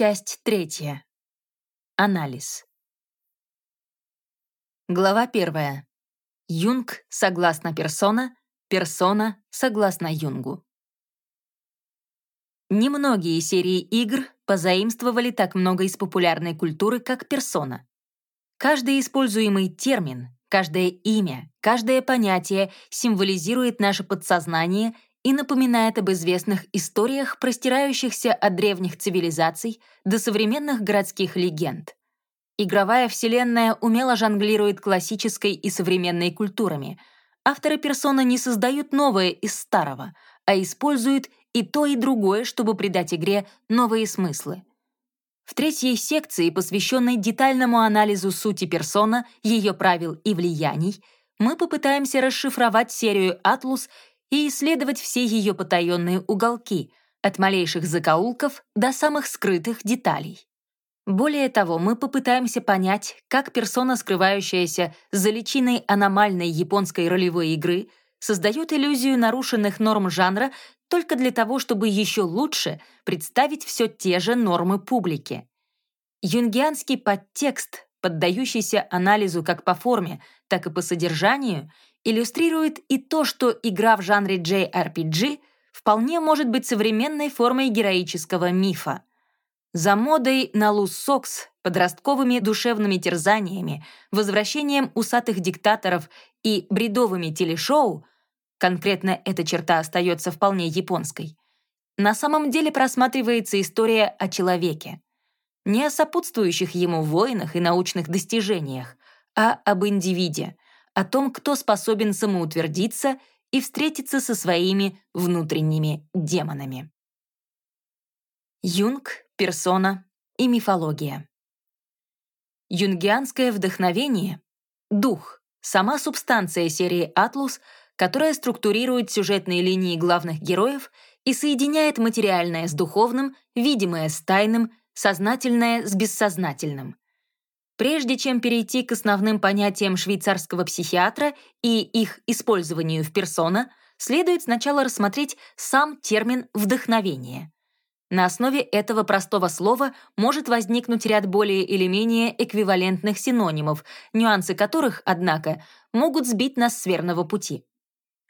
Часть третья. Анализ. Глава первая. Юнг согласно персона, персона согласно Юнгу. Немногие серии игр позаимствовали так много из популярной культуры, как персона. Каждый используемый термин, каждое имя, каждое понятие символизирует наше подсознание и напоминает об известных историях, простирающихся от древних цивилизаций до современных городских легенд. Игровая вселенная умело жонглирует классической и современной культурами. Авторы персона не создают новое из старого, а используют и то, и другое, чтобы придать игре новые смыслы. В третьей секции, посвященной детальному анализу сути персона, ее правил и влияний, мы попытаемся расшифровать серию «Атлус» и исследовать все ее потаенные уголки, от малейших закоулков до самых скрытых деталей. Более того, мы попытаемся понять, как персона, скрывающаяся за личиной аномальной японской ролевой игры, создает иллюзию нарушенных норм жанра только для того, чтобы еще лучше представить все те же нормы публике. Юнгианский подтекст, поддающийся анализу как по форме, так и по содержанию — иллюстрирует и то, что игра в жанре JRPG вполне может быть современной формой героического мифа. За модой на луз-сокс, подростковыми душевными терзаниями, возвращением усатых диктаторов и бредовыми телешоу, конкретно эта черта остается вполне японской, на самом деле просматривается история о человеке. Не о сопутствующих ему войнах и научных достижениях, а об индивиде — о том, кто способен самоутвердиться и встретиться со своими внутренними демонами. Юнг, персона и мифология. Юнгианское вдохновение — дух, сама субстанция серии «Атлус», которая структурирует сюжетные линии главных героев и соединяет материальное с духовным, видимое с тайным, сознательное с бессознательным — Прежде чем перейти к основным понятиям швейцарского психиатра и их использованию в персона, следует сначала рассмотреть сам термин «вдохновение». На основе этого простого слова может возникнуть ряд более или менее эквивалентных синонимов, нюансы которых, однако, могут сбить нас с верного пути.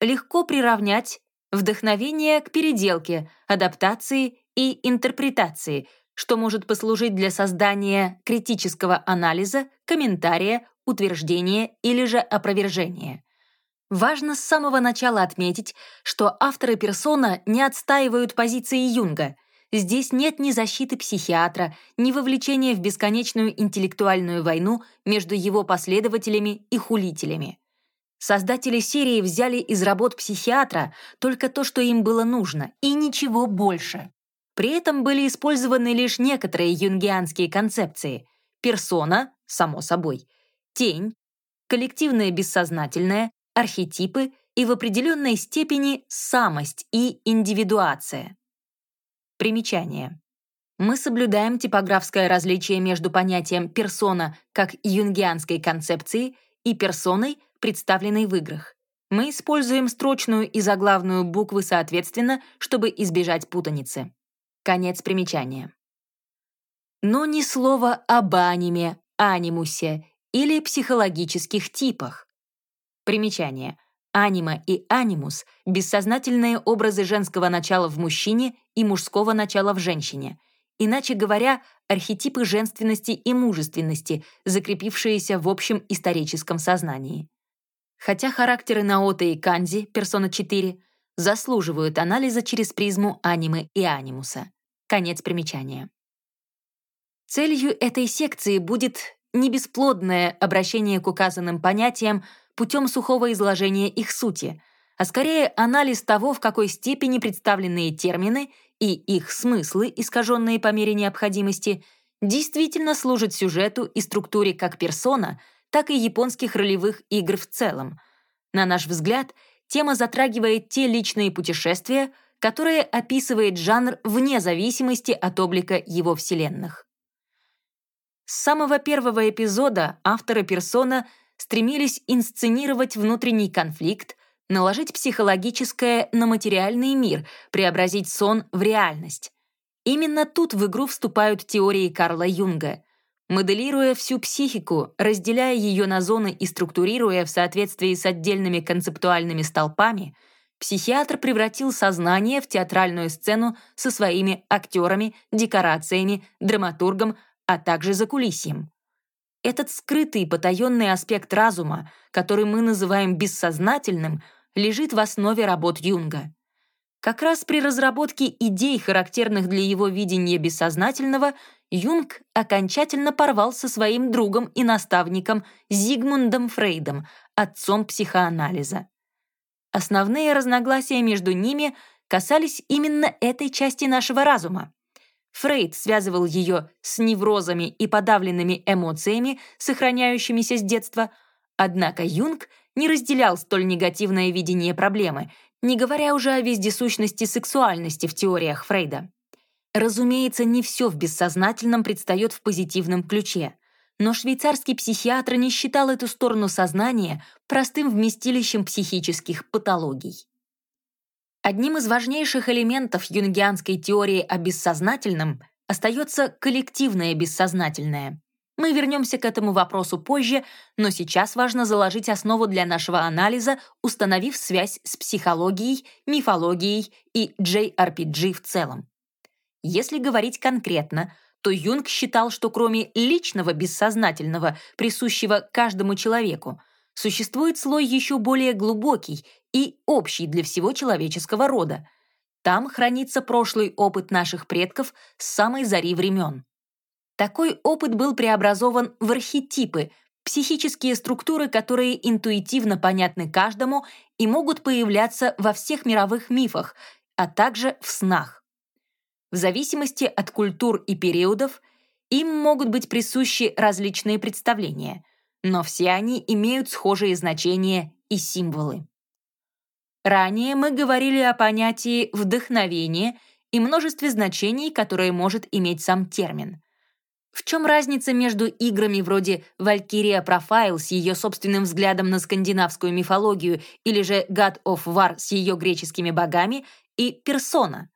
Легко приравнять вдохновение к переделке, адаптации и интерпретации, что может послужить для создания критического анализа, комментария, утверждения или же опровержения. Важно с самого начала отметить, что авторы персона не отстаивают позиции Юнга. Здесь нет ни защиты психиатра, ни вовлечения в бесконечную интеллектуальную войну между его последователями и хулителями. Создатели серии взяли из работ психиатра только то, что им было нужно, и ничего больше. При этом были использованы лишь некоторые юнгианские концепции — персона, само собой, тень, коллективное бессознательное, архетипы и в определенной степени самость и индивидуация. Примечание. Мы соблюдаем типографское различие между понятием «персона» как юнгианской концепции и персоной, представленной в играх. Мы используем строчную и заглавную буквы соответственно, чтобы избежать путаницы. Конец примечания. Но ни слова об аниме, анимусе или психологических типах. Примечание. Анима и анимус — бессознательные образы женского начала в мужчине и мужского начала в женщине. Иначе говоря, архетипы женственности и мужественности, закрепившиеся в общем историческом сознании. Хотя характеры Наота и Канзи, персона 4, заслуживают анализа через призму анимы и анимуса. Конец примечания. Целью этой секции будет не бесплодное обращение к указанным понятиям путем сухого изложения их сути, а скорее анализ того, в какой степени представленные термины и их смыслы, искаженные по мере необходимости, действительно служат сюжету и структуре как персона, так и японских ролевых игр в целом. На наш взгляд, тема затрагивает те личные путешествия, которое описывает жанр вне зависимости от облика его вселенных. С самого первого эпизода авторы персона стремились инсценировать внутренний конфликт, наложить психологическое на материальный мир, преобразить сон в реальность. Именно тут в игру вступают теории Карла Юнга. Моделируя всю психику, разделяя ее на зоны и структурируя в соответствии с отдельными концептуальными столпами, психиатр превратил сознание в театральную сцену со своими актерами, декорациями, драматургом, а также закулисьем. Этот скрытый потаенный аспект разума, который мы называем бессознательным, лежит в основе работ Юнга. Как раз при разработке идей, характерных для его видения бессознательного, Юнг окончательно порвал со своим другом и наставником Зигмундом Фрейдом, отцом психоанализа. Основные разногласия между ними касались именно этой части нашего разума. Фрейд связывал ее с неврозами и подавленными эмоциями, сохраняющимися с детства, однако Юнг не разделял столь негативное видение проблемы, не говоря уже о вездесущности сексуальности в теориях Фрейда. Разумеется, не все в бессознательном предстает в позитивном ключе, но швейцарский психиатр не считал эту сторону сознания простым вместилищем психических патологий. Одним из важнейших элементов юнгианской теории о бессознательном остается коллективное бессознательное. Мы вернемся к этому вопросу позже, но сейчас важно заложить основу для нашего анализа, установив связь с психологией, мифологией и JRPG в целом. Если говорить конкретно, то Юнг считал, что кроме личного бессознательного, присущего каждому человеку, существует слой еще более глубокий и общий для всего человеческого рода. Там хранится прошлый опыт наших предков с самой зари времен. Такой опыт был преобразован в архетипы, психические структуры, которые интуитивно понятны каждому и могут появляться во всех мировых мифах, а также в снах. В зависимости от культур и периодов им могут быть присущи различные представления — но все они имеют схожие значения и символы. Ранее мы говорили о понятии «вдохновение» и множестве значений, которые может иметь сам термин. В чем разница между играми вроде «Valkyria Profile» с ее собственным взглядом на скандинавскую мифологию или же «God of War» с ее греческими богами и «Persona»?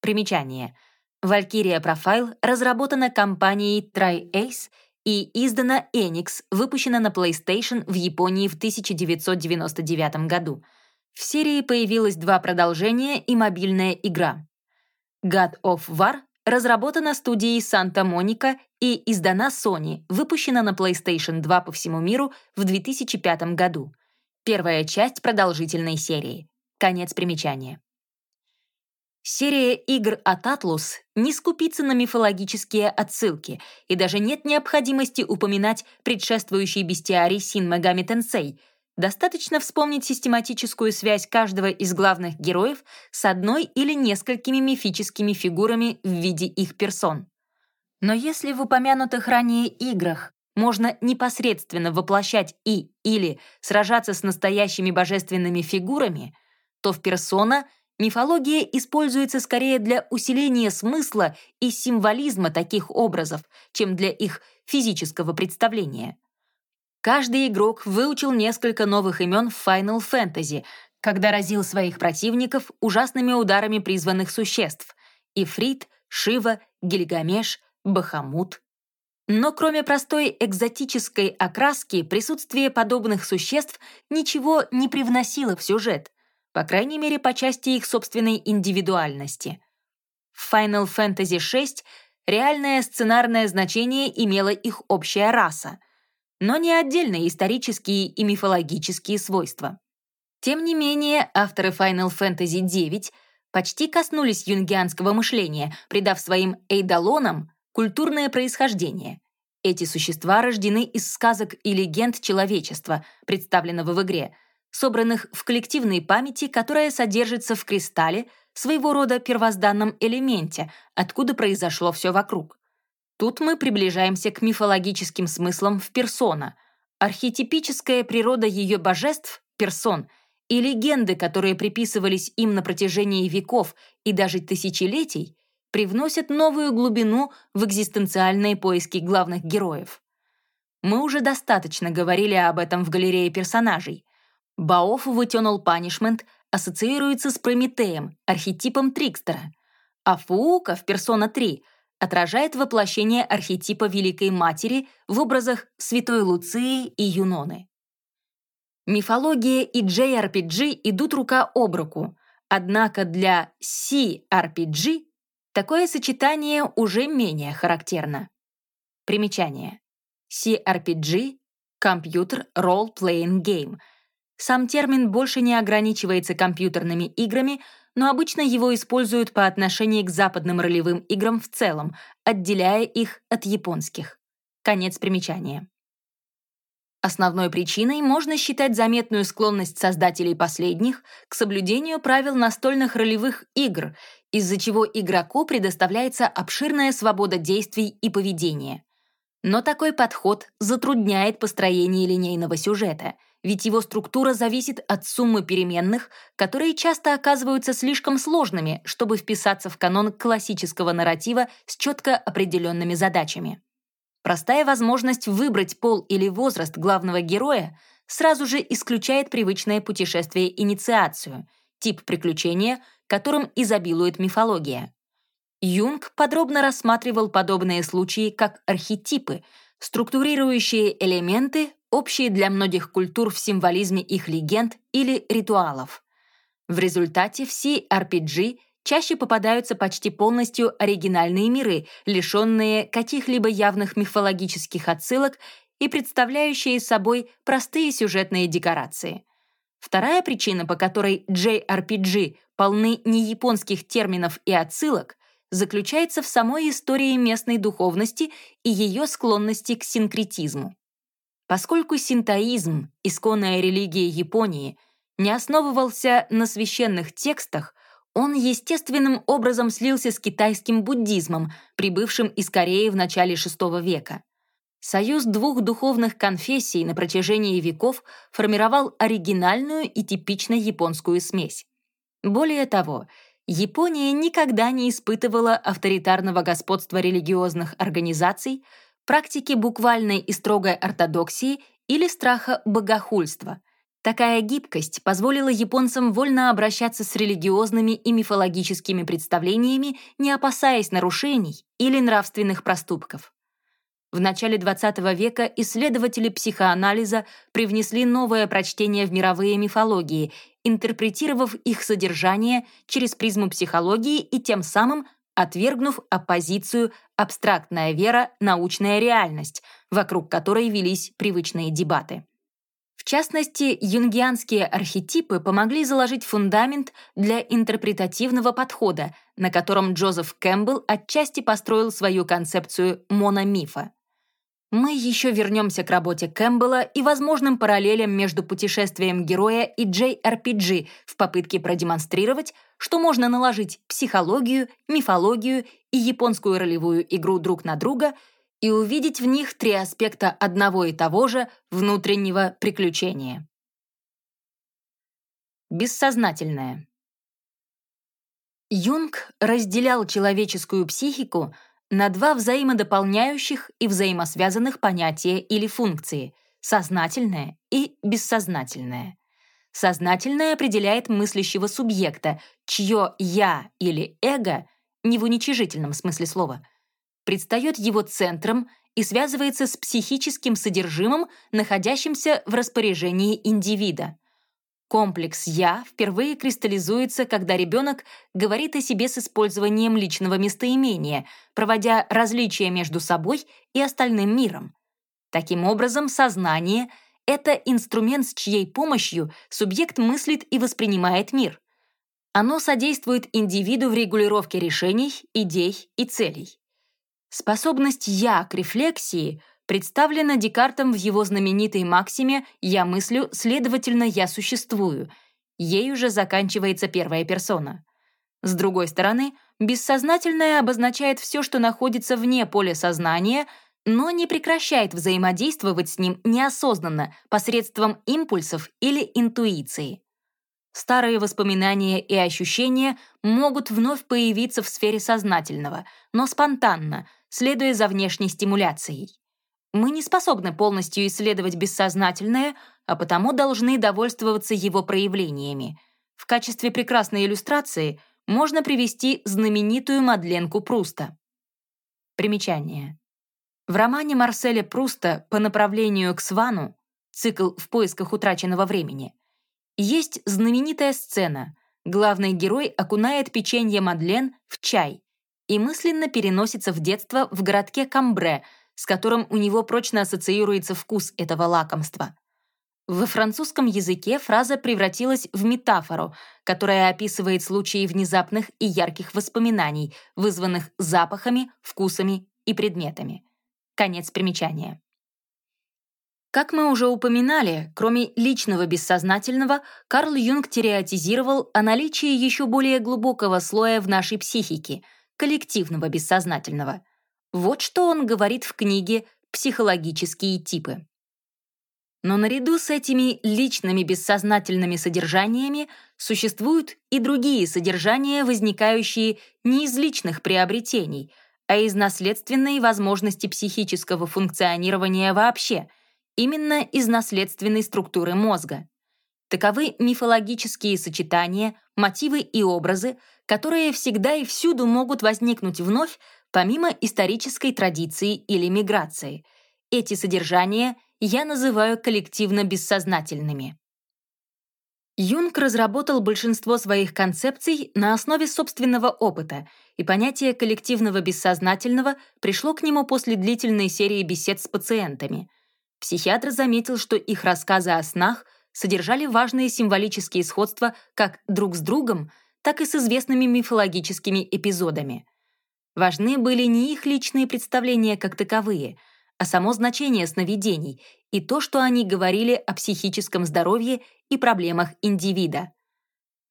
Примечание. «Valkyria Profile» разработана компанией TriAce и издана Enix, выпущена на PlayStation в Японии в 1999 году. В серии появилось два продолжения и мобильная игра. God of War разработана студией Santa Monica и издана Sony, выпущена на PlayStation 2 по всему миру в 2005 году. Первая часть продолжительной серии. Конец примечания. Серия игр от Atlus не скупится на мифологические отсылки, и даже нет необходимости упоминать предшествующий бестиарий Син Мегами Тенсей. Достаточно вспомнить систематическую связь каждого из главных героев с одной или несколькими мифическими фигурами в виде их персон. Но если в упомянутых ранее играх можно непосредственно воплощать и или сражаться с настоящими божественными фигурами, то в персона — Мифология используется скорее для усиления смысла и символизма таких образов, чем для их физического представления. Каждый игрок выучил несколько новых имен в Final Fantasy, когда разил своих противников ужасными ударами призванных существ — Ифрит, Шива, Гильгамеш, Бахамут. Но кроме простой экзотической окраски, присутствие подобных существ ничего не привносило в сюжет — по крайней мере, по части их собственной индивидуальности. В Final Fantasy VI реальное сценарное значение имела их общая раса, но не отдельные исторические и мифологические свойства. Тем не менее, авторы Final Fantasy IX почти коснулись юнгианского мышления, придав своим эйдолонам культурное происхождение. Эти существа рождены из сказок и легенд человечества, представленного в игре — собранных в коллективной памяти, которая содержится в кристалле, своего рода первозданном элементе, откуда произошло все вокруг. Тут мы приближаемся к мифологическим смыслам в персона. Архетипическая природа ее божеств, персон, и легенды, которые приписывались им на протяжении веков и даже тысячелетий, привносят новую глубину в экзистенциальные поиски главных героев. Мы уже достаточно говорили об этом в галерее персонажей. Баоф в Eternal Punishment ассоциируется с Прометеем, архетипом Трикстера. а Фуука в «Персона 3» отражает воплощение архетипа Великой Матери в образах Святой Луции и Юноны. Мифология и JRPG идут рука об руку, однако для CRPG такое сочетание уже менее характерно. Примечание. CRPG — Computer Role Playing Game. Сам термин больше не ограничивается компьютерными играми, но обычно его используют по отношению к западным ролевым играм в целом, отделяя их от японских. Конец примечания. Основной причиной можно считать заметную склонность создателей последних к соблюдению правил настольных ролевых игр, из-за чего игроку предоставляется обширная свобода действий и поведения. Но такой подход затрудняет построение линейного сюжета, ведь его структура зависит от суммы переменных, которые часто оказываются слишком сложными, чтобы вписаться в канон классического нарратива с четко определенными задачами. Простая возможность выбрать пол или возраст главного героя сразу же исключает привычное путешествие-инициацию, тип приключения, которым изобилует мифология. Юнг подробно рассматривал подобные случаи как архетипы, структурирующие элементы, общие для многих культур в символизме их легенд или ритуалов. В результате все RPG чаще попадаются почти полностью оригинальные миры, лишенные каких-либо явных мифологических отсылок и представляющие собой простые сюжетные декорации. Вторая причина, по которой JRPG полны неяпонских терминов и отсылок, заключается в самой истории местной духовности и ее склонности к синкретизму. Поскольку синтоизм, исконная религия Японии, не основывался на священных текстах, он естественным образом слился с китайским буддизмом, прибывшим из Кореи в начале VI века. Союз двух духовных конфессий на протяжении веков формировал оригинальную и типично японскую смесь. Более того, Япония никогда не испытывала авторитарного господства религиозных организаций, практики буквальной и строгой ортодоксии или страха богохульства. Такая гибкость позволила японцам вольно обращаться с религиозными и мифологическими представлениями, не опасаясь нарушений или нравственных проступков. В начале XX века исследователи психоанализа привнесли новое прочтение в мировые мифологии интерпретировав их содержание через призму психологии и тем самым отвергнув оппозицию «абстрактная вера, научная реальность», вокруг которой велись привычные дебаты. В частности, юнгианские архетипы помогли заложить фундамент для интерпретативного подхода, на котором Джозеф Кэмпбелл отчасти построил свою концепцию мономифа. Мы еще вернемся к работе Кэмпбелла и возможным параллелям между путешествием героя и JRPG в попытке продемонстрировать, что можно наложить психологию, мифологию и японскую ролевую игру друг на друга и увидеть в них три аспекта одного и того же внутреннего приключения. Бессознательное. Юнг разделял человеческую психику — на два взаимодополняющих и взаимосвязанных понятия или функции — сознательное и бессознательное. Сознательное определяет мыслящего субъекта, чье «я» или «эго» не в уничижительном смысле слова, предстает его центром и связывается с психическим содержимым, находящимся в распоряжении индивида. Комплекс «я» впервые кристаллизуется, когда ребенок говорит о себе с использованием личного местоимения, проводя различия между собой и остальным миром. Таким образом, сознание — это инструмент, с чьей помощью субъект мыслит и воспринимает мир. Оно содействует индивиду в регулировке решений, идей и целей. Способность «я» к рефлексии представлена Декартом в его знаменитой максиме «я мыслю, следовательно, я существую». Ей уже заканчивается первая персона. С другой стороны, бессознательное обозначает все, что находится вне поля сознания, но не прекращает взаимодействовать с ним неосознанно посредством импульсов или интуиции. Старые воспоминания и ощущения могут вновь появиться в сфере сознательного, но спонтанно, следуя за внешней стимуляцией. Мы не способны полностью исследовать бессознательное, а потому должны довольствоваться его проявлениями. В качестве прекрасной иллюстрации можно привести знаменитую Мадленку Пруста. Примечание. В романе Марселя Пруста «По направлению к Свану» цикл «В поисках утраченного времени» есть знаменитая сцена. Главный герой окунает печенье Мадлен в чай и мысленно переносится в детство в городке Камбре, с которым у него прочно ассоциируется вкус этого лакомства. Во французском языке фраза превратилась в метафору, которая описывает случаи внезапных и ярких воспоминаний, вызванных запахами, вкусами и предметами. Конец примечания. Как мы уже упоминали, кроме личного бессознательного, Карл Юнг теоретизировал о наличии еще более глубокого слоя в нашей психике — коллективного бессознательного. Вот что он говорит в книге «Психологические типы». Но наряду с этими личными бессознательными содержаниями существуют и другие содержания, возникающие не из личных приобретений, а из наследственной возможности психического функционирования вообще — именно из наследственной структуры мозга. Таковы мифологические сочетания, мотивы и образы, которые всегда и всюду могут возникнуть вновь, помимо исторической традиции или миграции. Эти содержания я называю коллективно-бессознательными. Юнг разработал большинство своих концепций на основе собственного опыта, и понятие коллективного бессознательного пришло к нему после длительной серии бесед с пациентами — Психиатр заметил, что их рассказы о снах содержали важные символические сходства как друг с другом, так и с известными мифологическими эпизодами. Важны были не их личные представления как таковые, а само значение сновидений и то, что они говорили о психическом здоровье и проблемах индивида.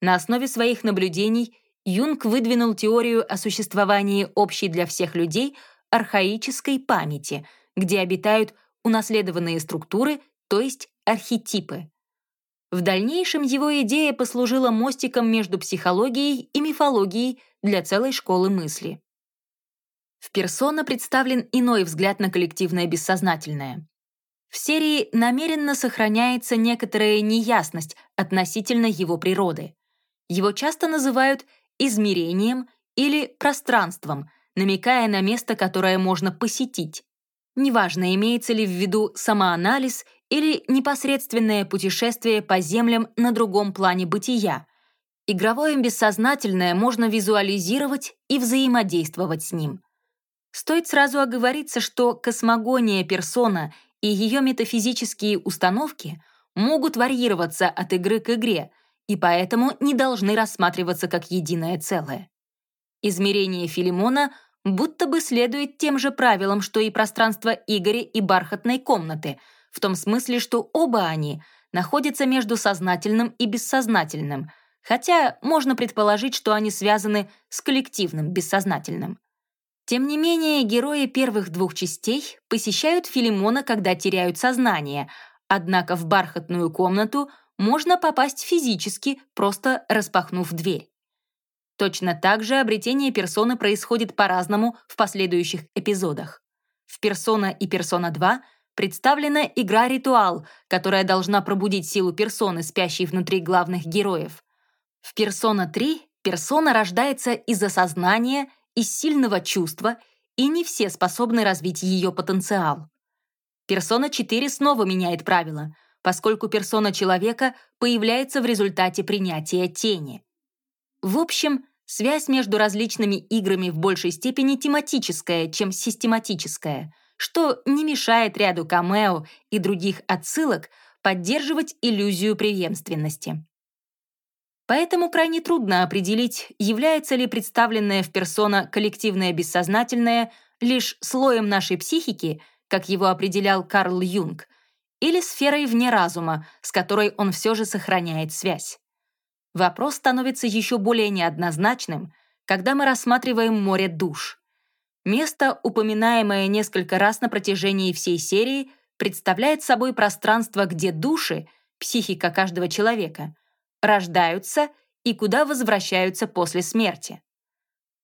На основе своих наблюдений Юнг выдвинул теорию о существовании общей для всех людей архаической памяти, где обитают унаследованные структуры, то есть архетипы. В дальнейшем его идея послужила мостиком между психологией и мифологией для целой школы мысли. В «Персона» представлен иной взгляд на коллективное бессознательное. В серии намеренно сохраняется некоторая неясность относительно его природы. Его часто называют измерением или пространством, намекая на место, которое можно посетить. Неважно, имеется ли в виду самоанализ или непосредственное путешествие по землям на другом плане бытия. Игровое бессознательное можно визуализировать и взаимодействовать с ним. Стоит сразу оговориться, что космогония персона и ее метафизические установки могут варьироваться от игры к игре и поэтому не должны рассматриваться как единое целое. Измерение Филимона — будто бы следует тем же правилам, что и пространство Игоря и бархатной комнаты, в том смысле, что оба они находятся между сознательным и бессознательным, хотя можно предположить, что они связаны с коллективным бессознательным. Тем не менее, герои первых двух частей посещают Филимона, когда теряют сознание, однако в бархатную комнату можно попасть физически, просто распахнув дверь. Точно так же обретение персоны происходит по-разному в последующих эпизодах. В «Персона» и «Персона 2» представлена игра-ритуал, которая должна пробудить силу персоны, спящей внутри главных героев. В «Персона 3» персона рождается из осознания, из сильного чувства, и не все способны развить ее потенциал. «Персона 4» снова меняет правила, поскольку персона человека появляется в результате принятия тени. В общем, Связь между различными играми в большей степени тематическая, чем систематическая, что не мешает ряду камео и других отсылок поддерживать иллюзию преемственности. Поэтому крайне трудно определить, является ли представленное в персона коллективное бессознательное лишь слоем нашей психики, как его определял Карл Юнг, или сферой вне разума, с которой он все же сохраняет связь. Вопрос становится еще более неоднозначным, когда мы рассматриваем море душ. Место, упоминаемое несколько раз на протяжении всей серии, представляет собой пространство, где души, психика каждого человека, рождаются и куда возвращаются после смерти.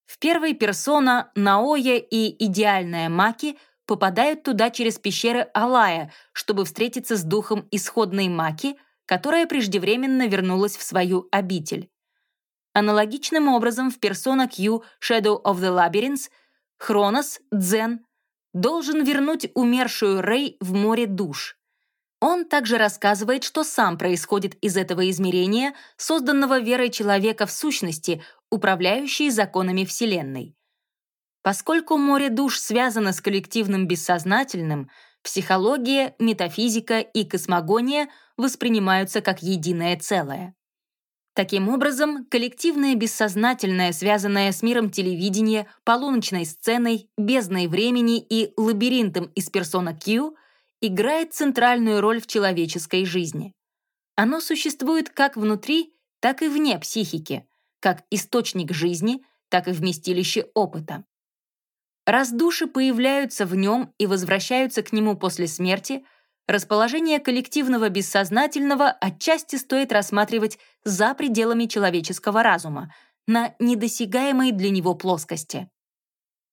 В первой персона Наоя и идеальная Маки попадают туда через пещеры Алая, чтобы встретиться с духом исходной Маки, которая преждевременно вернулась в свою обитель. Аналогичным образом в Persona Q Shadow of the Labyrinth Хронос, Дзен, должен вернуть умершую Рэй в море душ. Он также рассказывает, что сам происходит из этого измерения, созданного верой человека в сущности, управляющей законами Вселенной. Поскольку море душ связано с коллективным бессознательным, психология, метафизика и космогония воспринимаются как единое целое. Таким образом, коллективное бессознательное, связанное с миром телевидения, полуночной сценой, бездной времени и лабиринтом из персона Q, играет центральную роль в человеческой жизни. Оно существует как внутри, так и вне психики, как источник жизни, так и вместилище опыта. Раз души появляются в нем и возвращаются к нему после смерти — Расположение коллективного бессознательного отчасти стоит рассматривать за пределами человеческого разума, на недосягаемой для него плоскости.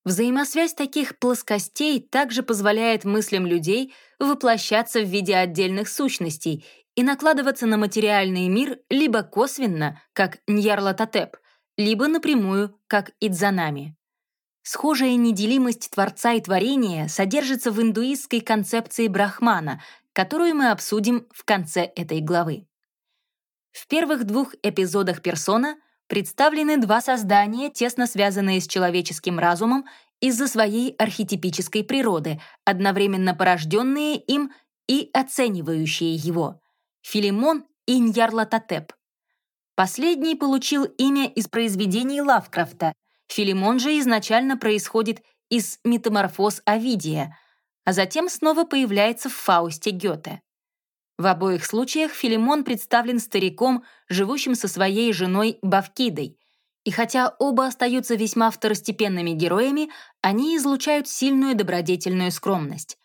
Взаимосвязь таких плоскостей также позволяет мыслям людей воплощаться в виде отдельных сущностей и накладываться на материальный мир либо косвенно, как Ньярлатотеп, либо напрямую, как Идзанами. Схожая неделимость Творца и творения содержится в индуистской концепции Брахмана, которую мы обсудим в конце этой главы. В первых двух эпизодах «Персона» представлены два создания, тесно связанные с человеческим разумом из-за своей архетипической природы, одновременно порожденные им и оценивающие его — Филимон и Ньярлатотеп. Последний получил имя из произведений Лавкрафта, Филимон же изначально происходит из метаморфоз Овидия, а затем снова появляется в Фаусте Гёте. В обоих случаях Филимон представлен стариком, живущим со своей женой Бавкидой, и хотя оба остаются весьма второстепенными героями, они излучают сильную добродетельную скромность.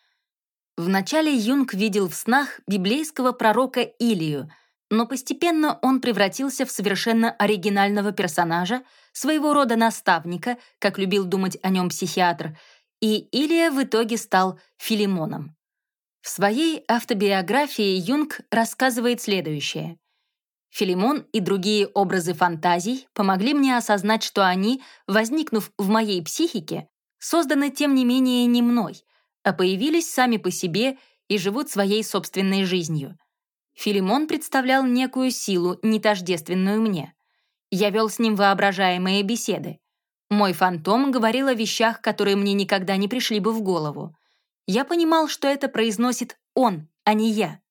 Вначале Юнг видел в снах библейского пророка Илию — но постепенно он превратился в совершенно оригинального персонажа, своего рода наставника, как любил думать о нем психиатр, и Илия в итоге стал Филимоном. В своей автобиографии Юнг рассказывает следующее. Филимон и другие образы фантазий помогли мне осознать, что они, возникнув в моей психике, созданы тем не менее не мной, а появились сами по себе и живут своей собственной жизнью — Филимон представлял некую силу, не тождественную мне. Я вел с ним воображаемые беседы. Мой фантом говорил о вещах, которые мне никогда не пришли бы в голову. Я понимал, что это произносит он, а не я.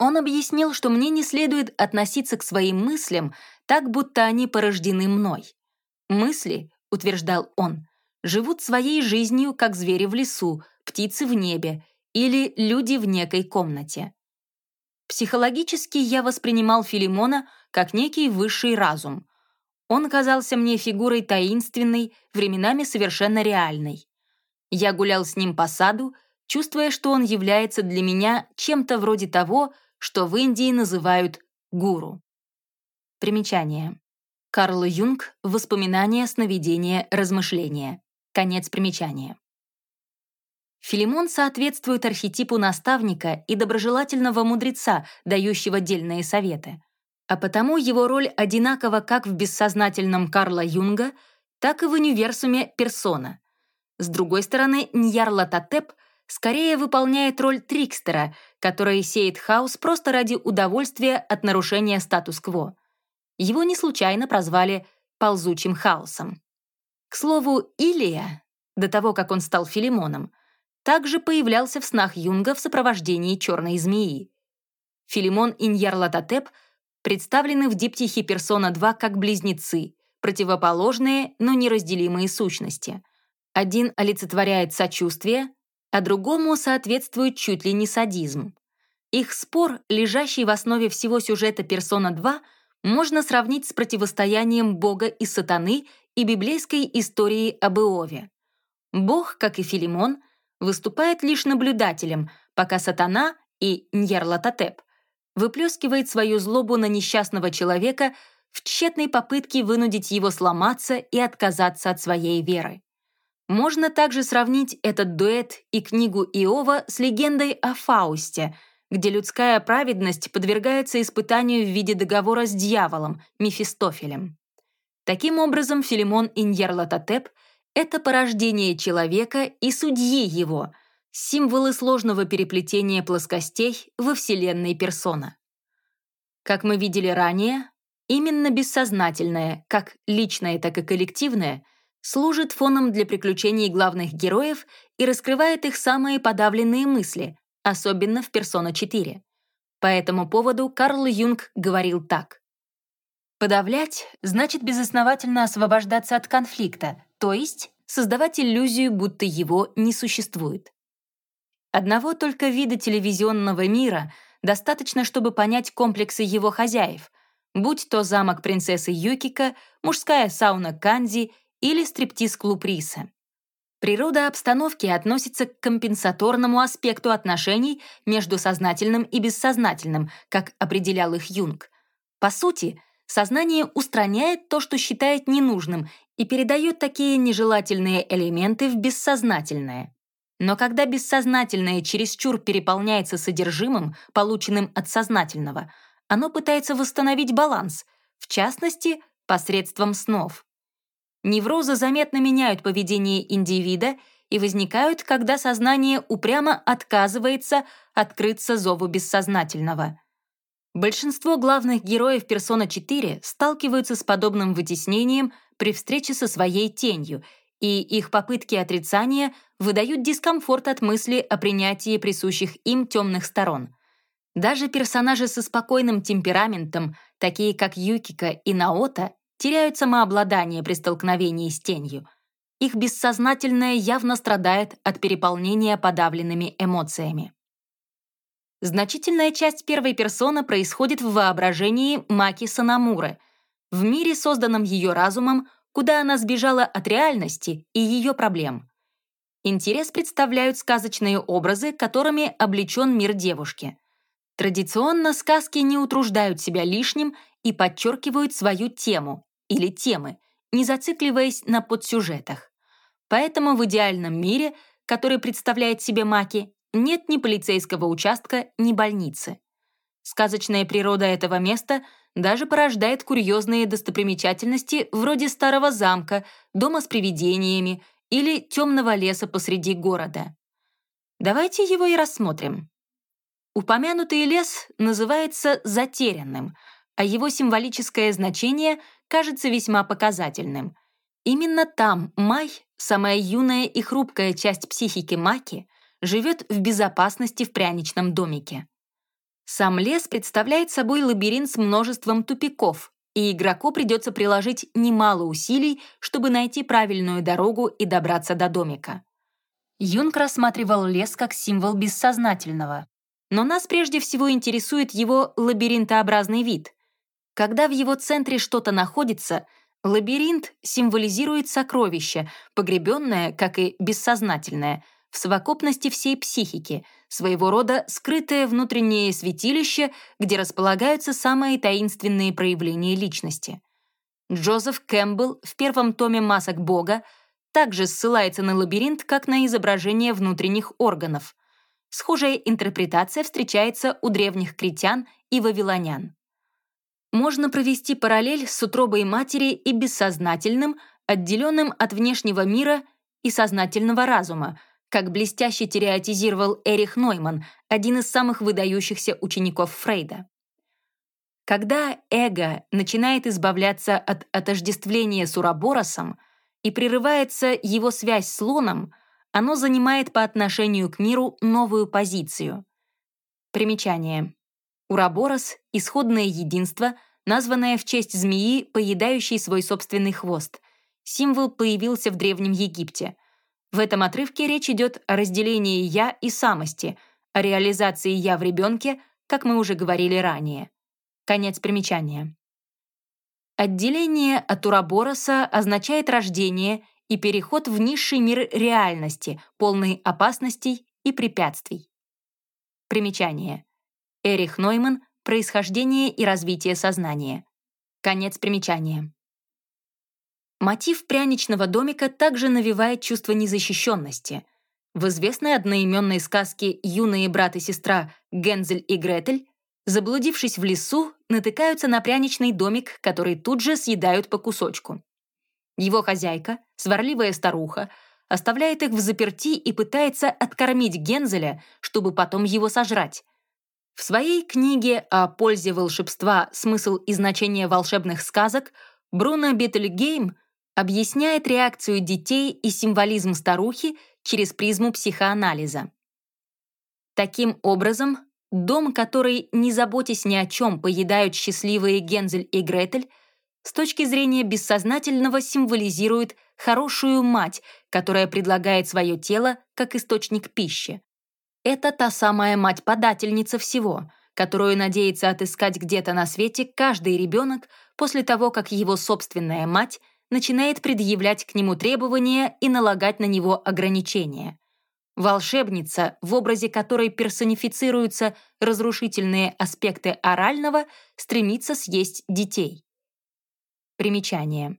Он объяснил, что мне не следует относиться к своим мыслям так, будто они порождены мной. Мысли, утверждал он, живут своей жизнью, как звери в лесу, птицы в небе или люди в некой комнате. Психологически я воспринимал Филимона как некий высший разум. Он казался мне фигурой таинственной, временами совершенно реальной. Я гулял с ним по саду, чувствуя, что он является для меня чем-то вроде того, что в Индии называют гуру. Примечание. Карл Юнг «Воспоминания, сновидения, размышления». Конец примечания. Филимон соответствует архетипу наставника и доброжелательного мудреца, дающего дельные советы. А потому его роль одинакова как в бессознательном Карла Юнга, так и в универсуме персона. С другой стороны, Ньярла Татеп скорее выполняет роль трикстера, который сеет хаос просто ради удовольствия от нарушения статус-кво. Его не случайно прозвали «ползучим хаосом». К слову, Илия, до того, как он стал Филимоном, также появлялся в снах Юнга в сопровождении черной змеи. Филимон и Ньярлатотеп представлены в диптихе персона 2 как близнецы, противоположные, но неразделимые сущности. Один олицетворяет сочувствие, а другому соответствует чуть ли не садизм. Их спор, лежащий в основе всего сюжета «Персона 2», можно сравнить с противостоянием Бога и сатаны и библейской историей об Иове. Бог, как и Филимон, выступает лишь наблюдателем, пока сатана и Ньярлатотеп выплескивает свою злобу на несчастного человека в тщетной попытке вынудить его сломаться и отказаться от своей веры. Можно также сравнить этот дуэт и книгу Иова с легендой о Фаусте, где людская праведность подвергается испытанию в виде договора с дьяволом, Мефистофелем. Таким образом, Филимон Иньярлатотеп — это порождение человека и судьи его, символы сложного переплетения плоскостей во Вселенной персона. Как мы видели ранее, именно бессознательное, как личное, так и коллективное, служит фоном для приключений главных героев и раскрывает их самые подавленные мысли, особенно в «Персона 4». По этому поводу Карл Юнг говорил так. Подавлять значит безосновательно освобождаться от конфликта, то есть создавать иллюзию, будто его не существует. Одного только вида телевизионного мира достаточно, чтобы понять комплексы его хозяев, будь то замок принцессы Юкика, мужская сауна Канзи или стриптиз-клуб Риса. Природа обстановки относится к компенсаторному аспекту отношений между сознательным и бессознательным, как определял их Юнг. По сути, сознание устраняет то, что считает ненужным, и передает такие нежелательные элементы в бессознательное. Но когда бессознательное чересчур переполняется содержимым, полученным от сознательного, оно пытается восстановить баланс, в частности, посредством снов. Неврозы заметно меняют поведение индивида и возникают, когда сознание упрямо отказывается открыться зову бессознательного. Большинство главных героев «Персона 4» сталкиваются с подобным вытеснением при встрече со своей тенью, и их попытки отрицания выдают дискомфорт от мысли о принятии присущих им темных сторон. Даже персонажи со спокойным темпераментом, такие как Юкика и Наота, теряют самообладание при столкновении с тенью. Их бессознательное явно страдает от переполнения подавленными эмоциями. Значительная часть первой персоны происходит в воображении Маки Санамуры, в мире, созданном ее разумом, куда она сбежала от реальности и ее проблем. Интерес представляют сказочные образы, которыми облечен мир девушки. Традиционно сказки не утруждают себя лишним и подчеркивают свою тему или темы, не зацикливаясь на подсюжетах. Поэтому в идеальном мире, который представляет себе Маки, нет ни полицейского участка, ни больницы. Сказочная природа этого места даже порождает курьезные достопримечательности вроде старого замка, дома с привидениями или темного леса посреди города. Давайте его и рассмотрим. Упомянутый лес называется «затерянным», а его символическое значение кажется весьма показательным. Именно там Май, самая юная и хрупкая часть психики Маки, живет в безопасности в пряничном домике. Сам лес представляет собой лабиринт с множеством тупиков, и игроку придется приложить немало усилий, чтобы найти правильную дорогу и добраться до домика. Юнг рассматривал лес как символ бессознательного. Но нас прежде всего интересует его лабиринтообразный вид. Когда в его центре что-то находится, лабиринт символизирует сокровище, погребенное, как и бессознательное, в совокупности всей психики, своего рода скрытое внутреннее святилище, где располагаются самые таинственные проявления личности. Джозеф Кэмпбелл в первом томе «Масок Бога» также ссылается на лабиринт как на изображение внутренних органов. Схожая интерпретация встречается у древних критян и вавилонян можно провести параллель с утробой матери и бессознательным, отделенным от внешнего мира и сознательного разума, как блестяще теоретизировал Эрих Нойман, один из самых выдающихся учеников Фрейда. Когда эго начинает избавляться от отождествления с Ураборосом и прерывается его связь с Луном, оно занимает по отношению к миру новую позицию. Примечание. Ураборос — исходное единство, названное в честь змеи, поедающей свой собственный хвост. Символ появился в Древнем Египте. В этом отрывке речь идет о разделении «я» и самости, о реализации «я» в ребенке, как мы уже говорили ранее. Конец примечания. Отделение от Урабороса означает рождение и переход в низший мир реальности, полный опасностей и препятствий. Примечание. Эрих Нойман «Происхождение и развитие сознания». Конец примечания. Мотив пряничного домика также навевает чувство незащищенности. В известной одноименной сказке «Юные брат и сестра» Гензель и Гретель заблудившись в лесу, натыкаются на пряничный домик, который тут же съедают по кусочку. Его хозяйка, сварливая старуха, оставляет их в заперти и пытается откормить Гензеля, чтобы потом его сожрать. В своей книге о пользе волшебства «Смысл и значение волшебных сказок» Бруно Беттельгейм объясняет реакцию детей и символизм старухи через призму психоанализа. Таким образом, дом, который, не заботясь ни о чем, поедают счастливые Гензель и Гретель, с точки зрения бессознательного символизирует хорошую мать, которая предлагает свое тело как источник пищи. Это та самая мать-подательница всего, которую надеется отыскать где-то на свете каждый ребенок после того, как его собственная мать начинает предъявлять к нему требования и налагать на него ограничения. Волшебница, в образе которой персонифицируются разрушительные аспекты орального, стремится съесть детей. Примечание.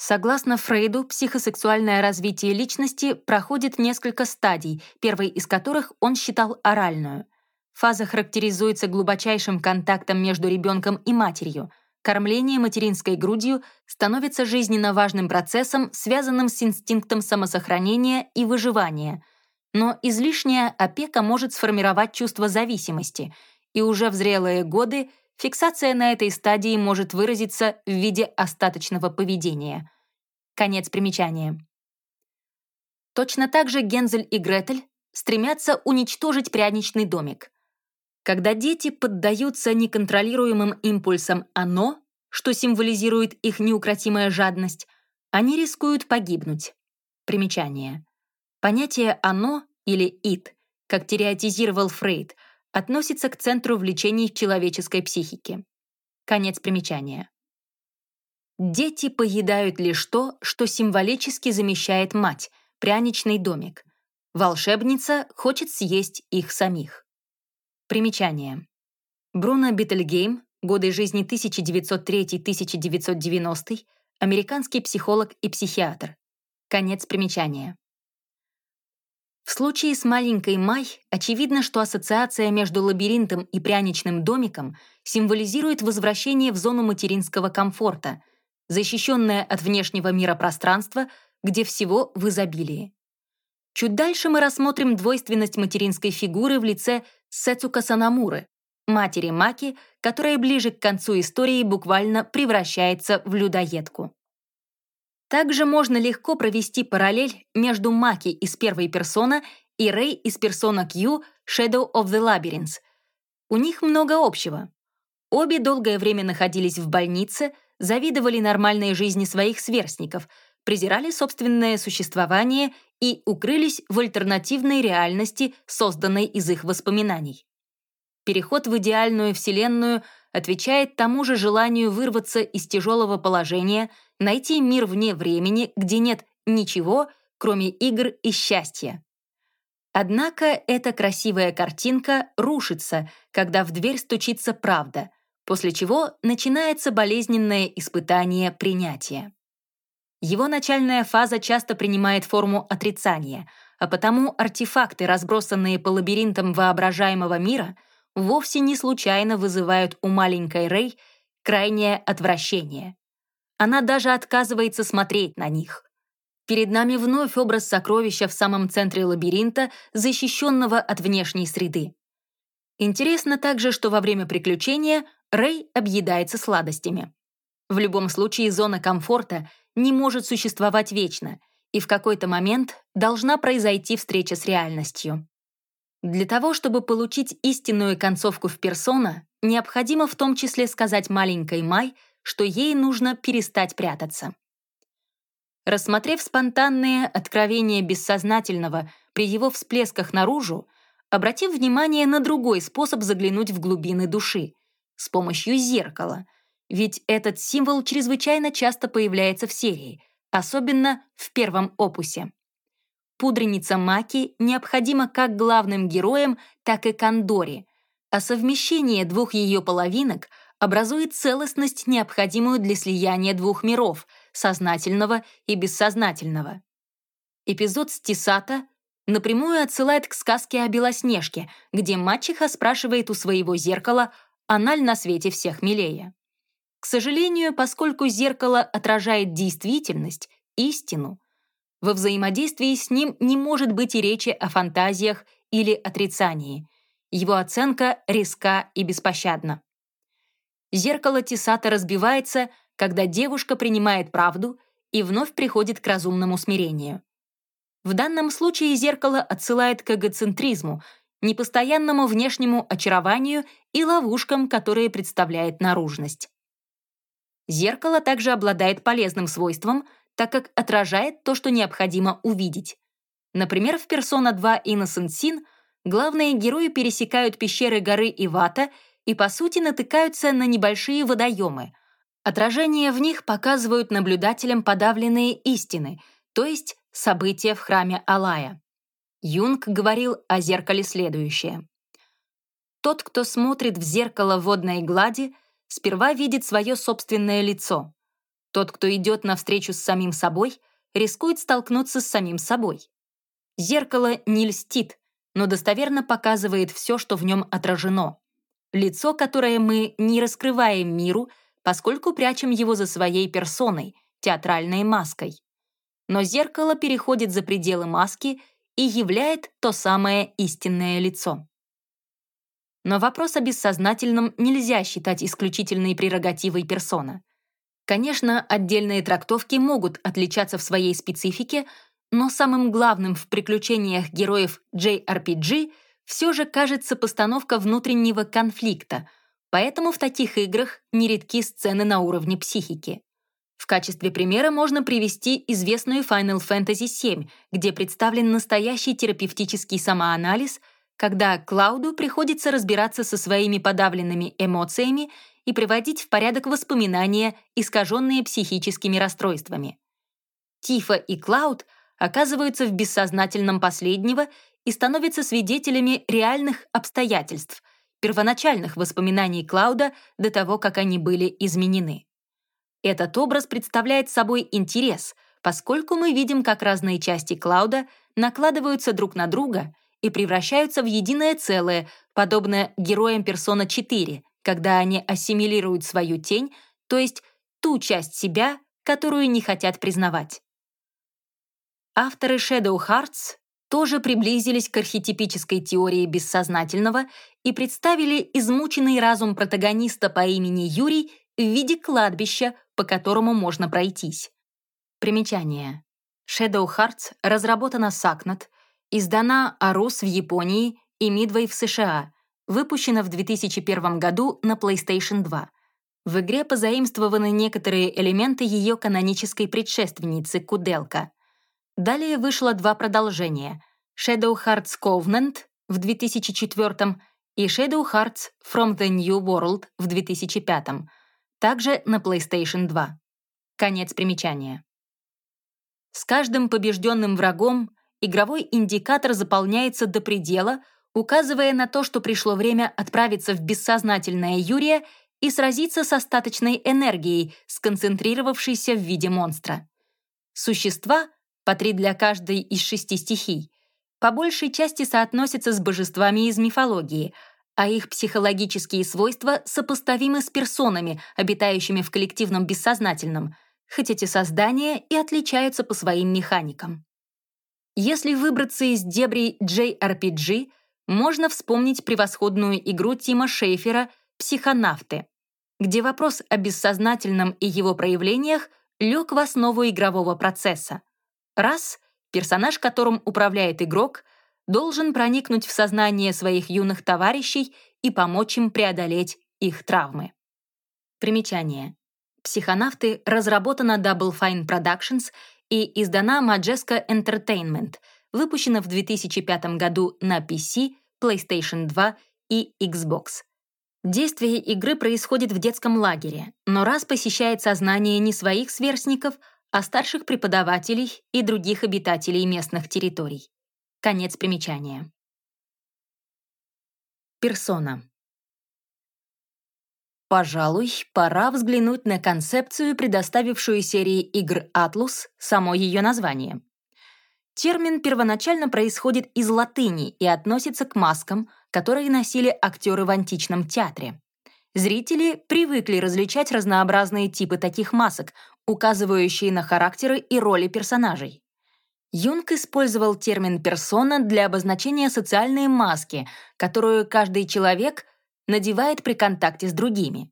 Согласно Фрейду, психосексуальное развитие личности проходит несколько стадий, первой из которых он считал оральную. Фаза характеризуется глубочайшим контактом между ребенком и матерью. Кормление материнской грудью становится жизненно важным процессом, связанным с инстинктом самосохранения и выживания. Но излишняя опека может сформировать чувство зависимости, и уже в зрелые годы Фиксация на этой стадии может выразиться в виде остаточного поведения. Конец примечания. Точно так же Гензель и Гретель стремятся уничтожить пряничный домик. Когда дети поддаются неконтролируемым импульсам «оно», что символизирует их неукротимая жадность, они рискуют погибнуть. Примечание. Понятие «оно» или «ит», как теоретизировал Фрейд — относится к центру влечений человеческой психики. Конец примечания. Дети поедают лишь то, что символически замещает мать, пряничный домик. Волшебница хочет съесть их самих. Примечание. Бруно Беттельгейм, годы жизни 1903-1990, американский психолог и психиатр. Конец примечания. В случае с маленькой Май очевидно, что ассоциация между лабиринтом и пряничным домиком символизирует возвращение в зону материнского комфорта, защищенное от внешнего мира пространство, где всего в изобилии. Чуть дальше мы рассмотрим двойственность материнской фигуры в лице Сэцука Санамуры, матери Маки, которая ближе к концу истории буквально превращается в людоедку. Также можно легко провести параллель между Маки из первой персона и Рэй из персона Q Shadow of the Labyrinth. У них много общего. Обе долгое время находились в больнице, завидовали нормальной жизни своих сверстников, презирали собственное существование и укрылись в альтернативной реальности, созданной из их воспоминаний. Переход в идеальную вселенную отвечает тому же желанию вырваться из тяжелого положения, найти мир вне времени, где нет ничего, кроме игр и счастья. Однако эта красивая картинка рушится, когда в дверь стучится правда, после чего начинается болезненное испытание принятия. Его начальная фаза часто принимает форму отрицания, а потому артефакты, разбросанные по лабиринтам воображаемого мира — вовсе не случайно вызывают у маленькой Рэй крайнее отвращение. Она даже отказывается смотреть на них. Перед нами вновь образ сокровища в самом центре лабиринта, защищенного от внешней среды. Интересно также, что во время приключения Рэй объедается сладостями. В любом случае зона комфорта не может существовать вечно, и в какой-то момент должна произойти встреча с реальностью. Для того, чтобы получить истинную концовку в персона, необходимо в том числе сказать маленькой Май, что ей нужно перестать прятаться. Рассмотрев спонтанные откровения бессознательного при его всплесках наружу, обратив внимание на другой способ заглянуть в глубины души — с помощью зеркала, ведь этот символ чрезвычайно часто появляется в серии, особенно в первом опусе пудреница Маки необходима как главным героям, так и Кандори, а совмещение двух ее половинок образует целостность, необходимую для слияния двух миров — сознательного и бессознательного. Эпизод с Тисата напрямую отсылает к сказке о Белоснежке, где мачеха спрашивает у своего зеркала, аналь на свете всех милее. К сожалению, поскольку зеркало отражает действительность, истину, во взаимодействии с ним не может быть и речи о фантазиях или отрицании. Его оценка резка и беспощадна. Зеркало Тесата разбивается, когда девушка принимает правду и вновь приходит к разумному смирению. В данном случае зеркало отсылает к эгоцентризму, непостоянному внешнему очарованию и ловушкам, которые представляет наружность. Зеркало также обладает полезным свойством, так как отражает то, что необходимо увидеть. Например, в Persona 2 Innocent Sin главные герои пересекают пещеры горы Ивата и, по сути, натыкаются на небольшие водоемы. Отражения в них показывают наблюдателям подавленные истины, то есть события в храме Алая. Юнг говорил о зеркале следующее. «Тот, кто смотрит в зеркало водной глади, сперва видит свое собственное лицо. Тот, кто идет навстречу с самим собой, рискует столкнуться с самим собой. Зеркало не льстит, но достоверно показывает все, что в нем отражено. Лицо, которое мы не раскрываем миру, поскольку прячем его за своей персоной, театральной маской. Но зеркало переходит за пределы маски и являет то самое истинное лицо. Но вопрос о бессознательном нельзя считать исключительной прерогативой персона. Конечно, отдельные трактовки могут отличаться в своей специфике, но самым главным в приключениях героев JRPG все же кажется постановка внутреннего конфликта, поэтому в таких играх нередки сцены на уровне психики. В качестве примера можно привести известную Final Fantasy VII, где представлен настоящий терапевтический самоанализ, когда Клауду приходится разбираться со своими подавленными эмоциями и приводить в порядок воспоминания, искаженные психическими расстройствами. Тифа и Клауд оказываются в бессознательном последнего и становятся свидетелями реальных обстоятельств, первоначальных воспоминаний Клауда до того, как они были изменены. Этот образ представляет собой интерес, поскольку мы видим, как разные части Клауда накладываются друг на друга и превращаются в единое целое, подобно героям Persona 4, когда они ассимилируют свою тень, то есть ту часть себя, которую не хотят признавать. Авторы Shadow Hearts тоже приблизились к архетипической теории бессознательного и представили измученный разум протагониста по имени Юрий в виде кладбища, по которому можно пройтись. Примечание. Shadow Hearts разработана Сакнат, издана Арус в Японии и Midway в США, выпущена в 2001 году на PlayStation 2. В игре позаимствованы некоторые элементы ее канонической предшественницы Куделка. Далее вышло два продолжения — Shadow Hearts Covenant в 2004 и Shadow Hearts From the New World в 2005, также на PlayStation 2. Конец примечания. С каждым побежденным врагом игровой индикатор заполняется до предела — указывая на то, что пришло время отправиться в бессознательное Юрия и сразиться с остаточной энергией, сконцентрировавшейся в виде монстра. Существа, по три для каждой из шести стихий, по большей части соотносятся с божествами из мифологии, а их психологические свойства сопоставимы с персонами, обитающими в коллективном бессознательном, хоть эти создания и отличаются по своим механикам. Если выбраться из дебрей JRPG, можно вспомнить превосходную игру Тима Шейфера «Психонавты», где вопрос о бессознательном и его проявлениях лег в основу игрового процесса. Раз — персонаж, которым управляет игрок, должен проникнуть в сознание своих юных товарищей и помочь им преодолеть их травмы. Примечание. «Психонавты» разработана Double Fine Productions и издана Majesco Entertainment — выпущена в 2005 году на PC, PlayStation 2 и Xbox. Действие игры происходит в детском лагере, но раз посещает сознание не своих сверстников, а старших преподавателей и других обитателей местных территорий. Конец примечания. Персона. Пожалуй, пора взглянуть на концепцию, предоставившую серии игр Atlus само ее название. Термин первоначально происходит из латыни и относится к маскам, которые носили актеры в античном театре. Зрители привыкли различать разнообразные типы таких масок, указывающие на характеры и роли персонажей. Юнг использовал термин «персона» для обозначения социальной маски, которую каждый человек надевает при контакте с другими.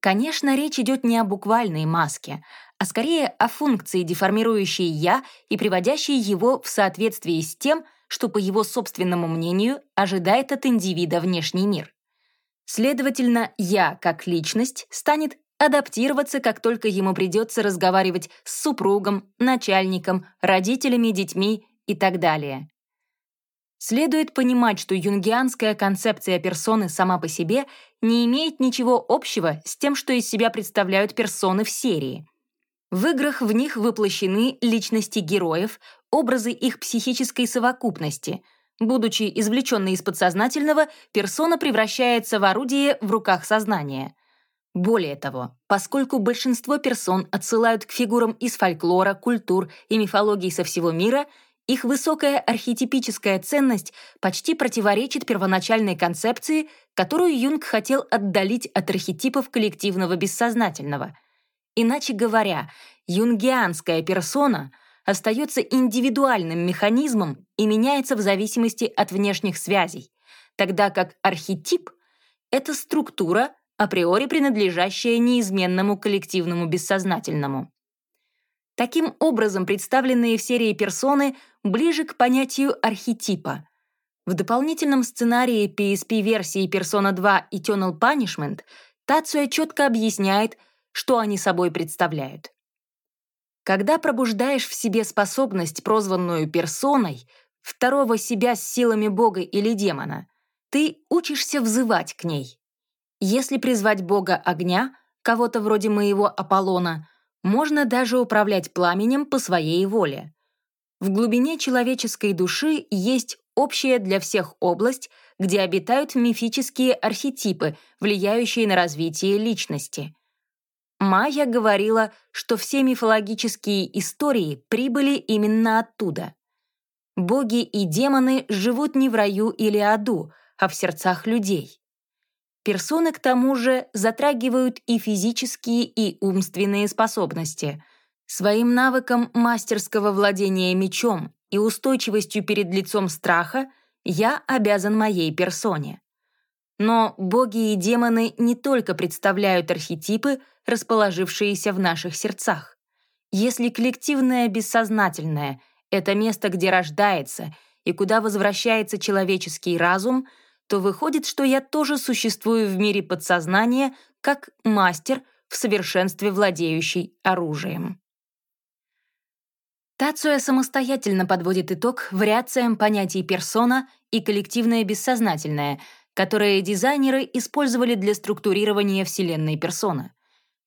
Конечно, речь идет не о буквальной маске, а скорее о функции, деформирующей «я» и приводящей его в соответствии с тем, что, по его собственному мнению, ожидает от индивида внешний мир. Следовательно, «я» как личность станет адаптироваться, как только ему придется разговаривать с супругом, начальником, родителями, детьми и так далее. Следует понимать, что юнгианская концепция персоны сама по себе не имеет ничего общего с тем, что из себя представляют персоны в серии. В играх в них воплощены личности героев, образы их психической совокупности. Будучи извлеченной из подсознательного, персона превращается в орудие в руках сознания. Более того, поскольку большинство персон отсылают к фигурам из фольклора, культур и мифологий со всего мира, их высокая архетипическая ценность почти противоречит первоначальной концепции, которую Юнг хотел отдалить от архетипов коллективного бессознательного. Иначе говоря, юнгианская персона остается индивидуальным механизмом и меняется в зависимости от внешних связей, тогда как архетип — это структура, априори принадлежащее неизменному коллективному бессознательному. Таким образом, представленные в серии персоны ближе к понятию архетипа. В дополнительном сценарии PSP-версии Persona 2 Eternal Punishment Тацуя четко объясняет, что они собой представляют. Когда пробуждаешь в себе способность, прозванную персоной, второго себя с силами бога или демона, ты учишься взывать к ней. Если призвать бога огня, кого-то вроде моего Аполлона, можно даже управлять пламенем по своей воле. В глубине человеческой души есть общая для всех область, где обитают мифические архетипы, влияющие на развитие личности. Майя говорила, что все мифологические истории прибыли именно оттуда. Боги и демоны живут не в раю или аду, а в сердцах людей. Персоны, к тому же, затрагивают и физические, и умственные способности. Своим навыком мастерского владения мечом и устойчивостью перед лицом страха я обязан моей персоне. Но боги и демоны не только представляют архетипы, расположившиеся в наших сердцах. Если коллективное бессознательное — это место, где рождается и куда возвращается человеческий разум — то выходит, что я тоже существую в мире подсознания как мастер в совершенстве владеющий оружием. Тацуя самостоятельно подводит итог вариациям понятий персона и коллективное бессознательное, которые дизайнеры использовали для структурирования вселенной персона.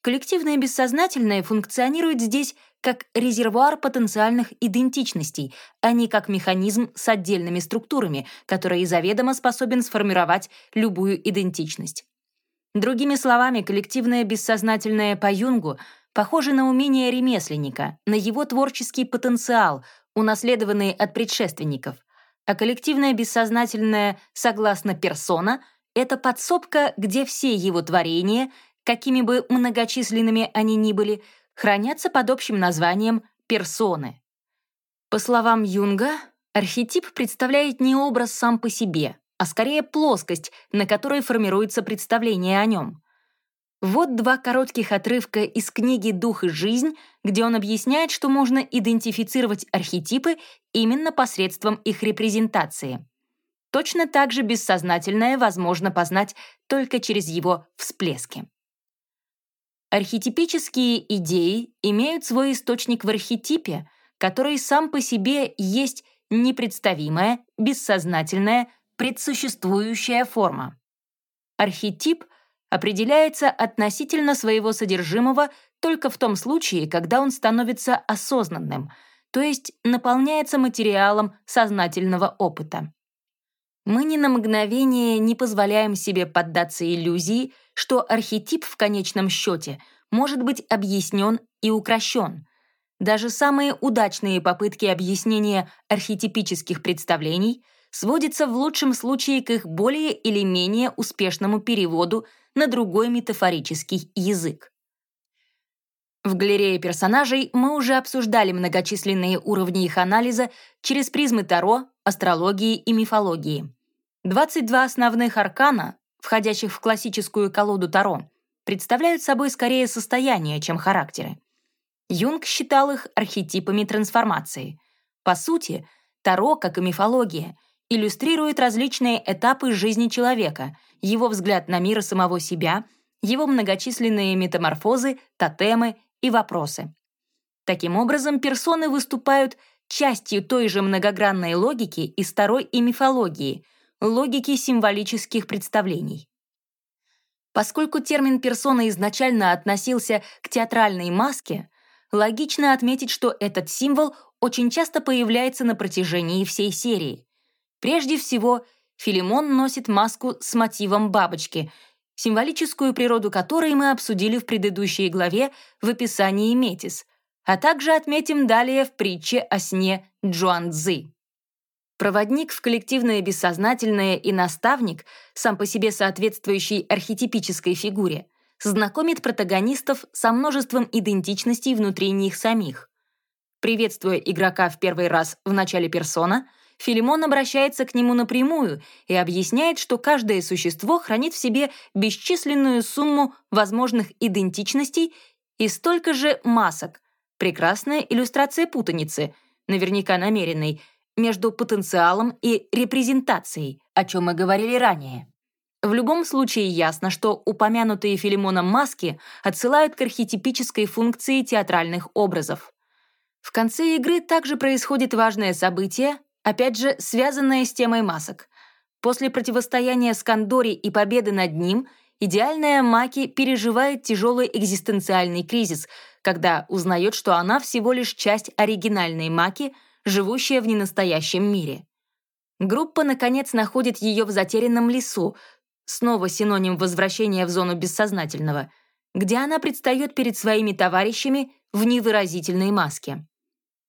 Коллективное бессознательное функционирует здесь как резервуар потенциальных идентичностей, а не как механизм с отдельными структурами, который заведомо способен сформировать любую идентичность. Другими словами, коллективное бессознательное по Юнгу похоже на умение ремесленника, на его творческий потенциал, унаследованный от предшественников. А коллективное бессознательное, согласно персона, это подсобка, где все его творения, какими бы многочисленными они ни были, хранятся под общим названием персоны. По словам Юнга, архетип представляет не образ сам по себе, а скорее плоскость, на которой формируется представление о нем. Вот два коротких отрывка из книги «Дух и жизнь», где он объясняет, что можно идентифицировать архетипы именно посредством их репрезентации. Точно так же бессознательное возможно познать только через его всплески. Архетипические идеи имеют свой источник в архетипе, который сам по себе есть непредставимая, бессознательная, предсуществующая форма. Архетип определяется относительно своего содержимого только в том случае, когда он становится осознанным, то есть наполняется материалом сознательного опыта. Мы ни на мгновение не позволяем себе поддаться иллюзии, что архетип в конечном счете может быть объяснен и укращен. Даже самые удачные попытки объяснения архетипических представлений сводятся в лучшем случае к их более или менее успешному переводу на другой метафорический язык. В галерее персонажей мы уже обсуждали многочисленные уровни их анализа через призмы Таро, астрологии и мифологии. 22 основных аркана, входящих в классическую колоду Таро, представляют собой скорее состояние, чем характеры. Юнг считал их архетипами трансформации. По сути, Таро, как и мифология, иллюстрирует различные этапы жизни человека, его взгляд на мир и самого себя, его многочисленные метаморфозы, тотемы и вопросы. Таким образом, персоны выступают частью той же многогранной логики из второй и мифологии, логики символических представлений. Поскольку термин «персона» изначально относился к театральной маске, логично отметить, что этот символ очень часто появляется на протяжении всей серии. Прежде всего, Филимон носит маску с мотивом бабочки, символическую природу которой мы обсудили в предыдущей главе в описании Метис, а также отметим далее в притче о сне Джуан Цзы. Проводник в коллективное бессознательное и наставник, сам по себе соответствующий архетипической фигуре, знакомит протагонистов со множеством идентичностей внутри них самих. Приветствуя игрока в первый раз в начале персона — Филимон обращается к нему напрямую и объясняет, что каждое существо хранит в себе бесчисленную сумму возможных идентичностей и столько же масок. Прекрасная иллюстрация путаницы, наверняка намеренной, между потенциалом и репрезентацией, о чем мы говорили ранее. В любом случае ясно, что упомянутые Филимоном маски отсылают к архетипической функции театральных образов. В конце игры также происходит важное событие, Опять же, связанная с темой масок. После противостояния с Кандори и победы над ним, идеальная Маки переживает тяжелый экзистенциальный кризис, когда узнает, что она всего лишь часть оригинальной Маки, живущая в ненастоящем мире. Группа, наконец, находит ее в затерянном лесу, снова синоним возвращения в зону бессознательного, где она предстает перед своими товарищами в невыразительной маске.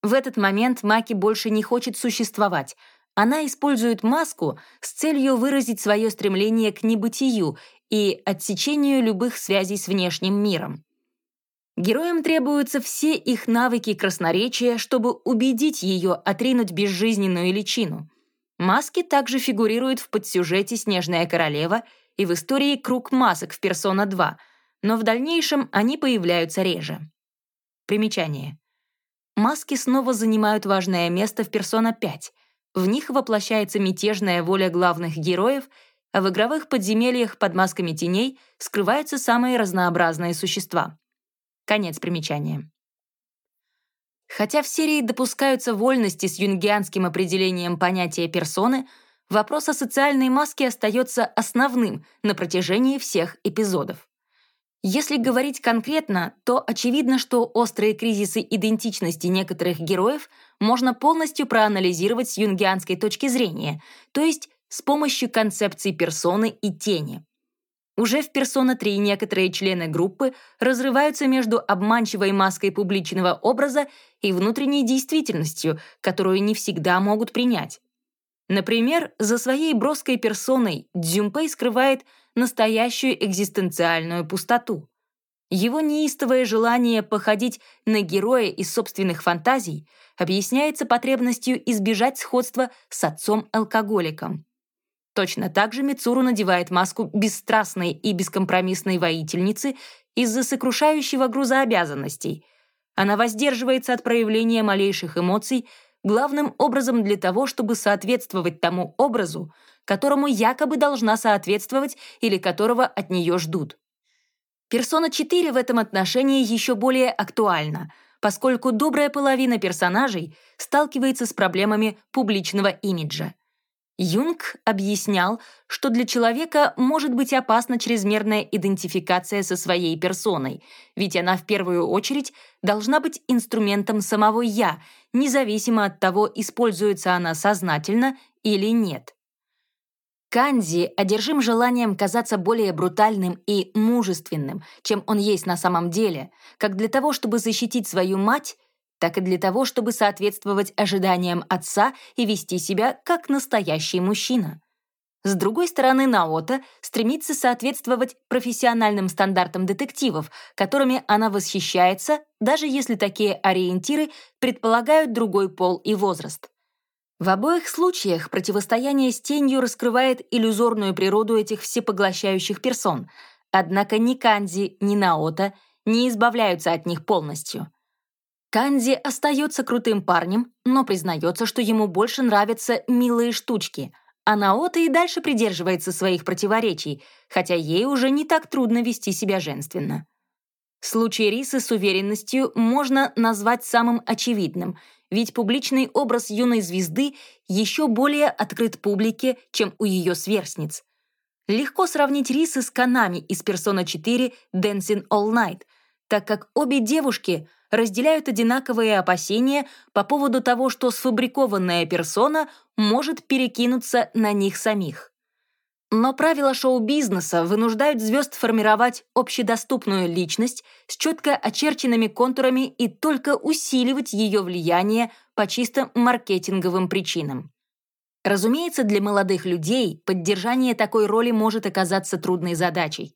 В этот момент Маки больше не хочет существовать. Она использует маску с целью выразить свое стремление к небытию и отсечению любых связей с внешним миром. Героям требуются все их навыки красноречия, чтобы убедить ее отринуть безжизненную личину. Маски также фигурируют в подсюжете «Снежная королева» и в истории «Круг масок» в «Персона 2», но в дальнейшем они появляются реже. Примечание. Маски снова занимают важное место в «Персона 5». В них воплощается мятежная воля главных героев, а в игровых подземельях под масками теней скрываются самые разнообразные существа. Конец примечания. Хотя в серии допускаются вольности с юнгианским определением понятия персоны, вопрос о социальной маске остается основным на протяжении всех эпизодов. Если говорить конкретно, то очевидно, что острые кризисы идентичности некоторых героев можно полностью проанализировать с юнгианской точки зрения, то есть с помощью концепции персоны и тени. Уже в «Персона 3» некоторые члены группы разрываются между обманчивой маской публичного образа и внутренней действительностью, которую не всегда могут принять. Например, за своей броской персоной Дзюмпэй скрывает настоящую экзистенциальную пустоту. Его неистовое желание походить на героя из собственных фантазий объясняется потребностью избежать сходства с отцом-алкоголиком. Точно так же Мицуру надевает маску бесстрастной и бескомпромиссной воительницы из-за сокрушающего груза обязанностей. Она воздерживается от проявления малейших эмоций, главным образом для того, чтобы соответствовать тому образу, которому якобы должна соответствовать или которого от нее ждут. Персона 4 в этом отношении еще более актуальна, поскольку добрая половина персонажей сталкивается с проблемами публичного имиджа. Юнг объяснял, что для человека может быть опасна чрезмерная идентификация со своей персоной, ведь она в первую очередь должна быть инструментом самого «я», независимо от того, используется она сознательно или нет. Канзи одержим желанием казаться более брутальным и мужественным, чем он есть на самом деле, как для того, чтобы защитить свою мать, так и для того, чтобы соответствовать ожиданиям отца и вести себя как настоящий мужчина. С другой стороны, Наота стремится соответствовать профессиональным стандартам детективов, которыми она восхищается, даже если такие ориентиры предполагают другой пол и возраст. В обоих случаях противостояние с тенью раскрывает иллюзорную природу этих всепоглощающих персон, однако ни Канзи, ни Наота не избавляются от них полностью. Канзи остается крутым парнем, но признается, что ему больше нравятся милые штучки — а Наота и дальше придерживается своих противоречий, хотя ей уже не так трудно вести себя женственно. Случай Рисы с уверенностью можно назвать самым очевидным, ведь публичный образ юной звезды еще более открыт публике, чем у ее сверстниц. Легко сравнить Рисы с Канами из «Персона 4» «Dancing All Night», так как обе девушки разделяют одинаковые опасения по поводу того, что сфабрикованная персона может перекинуться на них самих. Но правила шоу-бизнеса вынуждают звезд формировать общедоступную личность с четко очерченными контурами и только усиливать ее влияние по чисто маркетинговым причинам. Разумеется, для молодых людей поддержание такой роли может оказаться трудной задачей.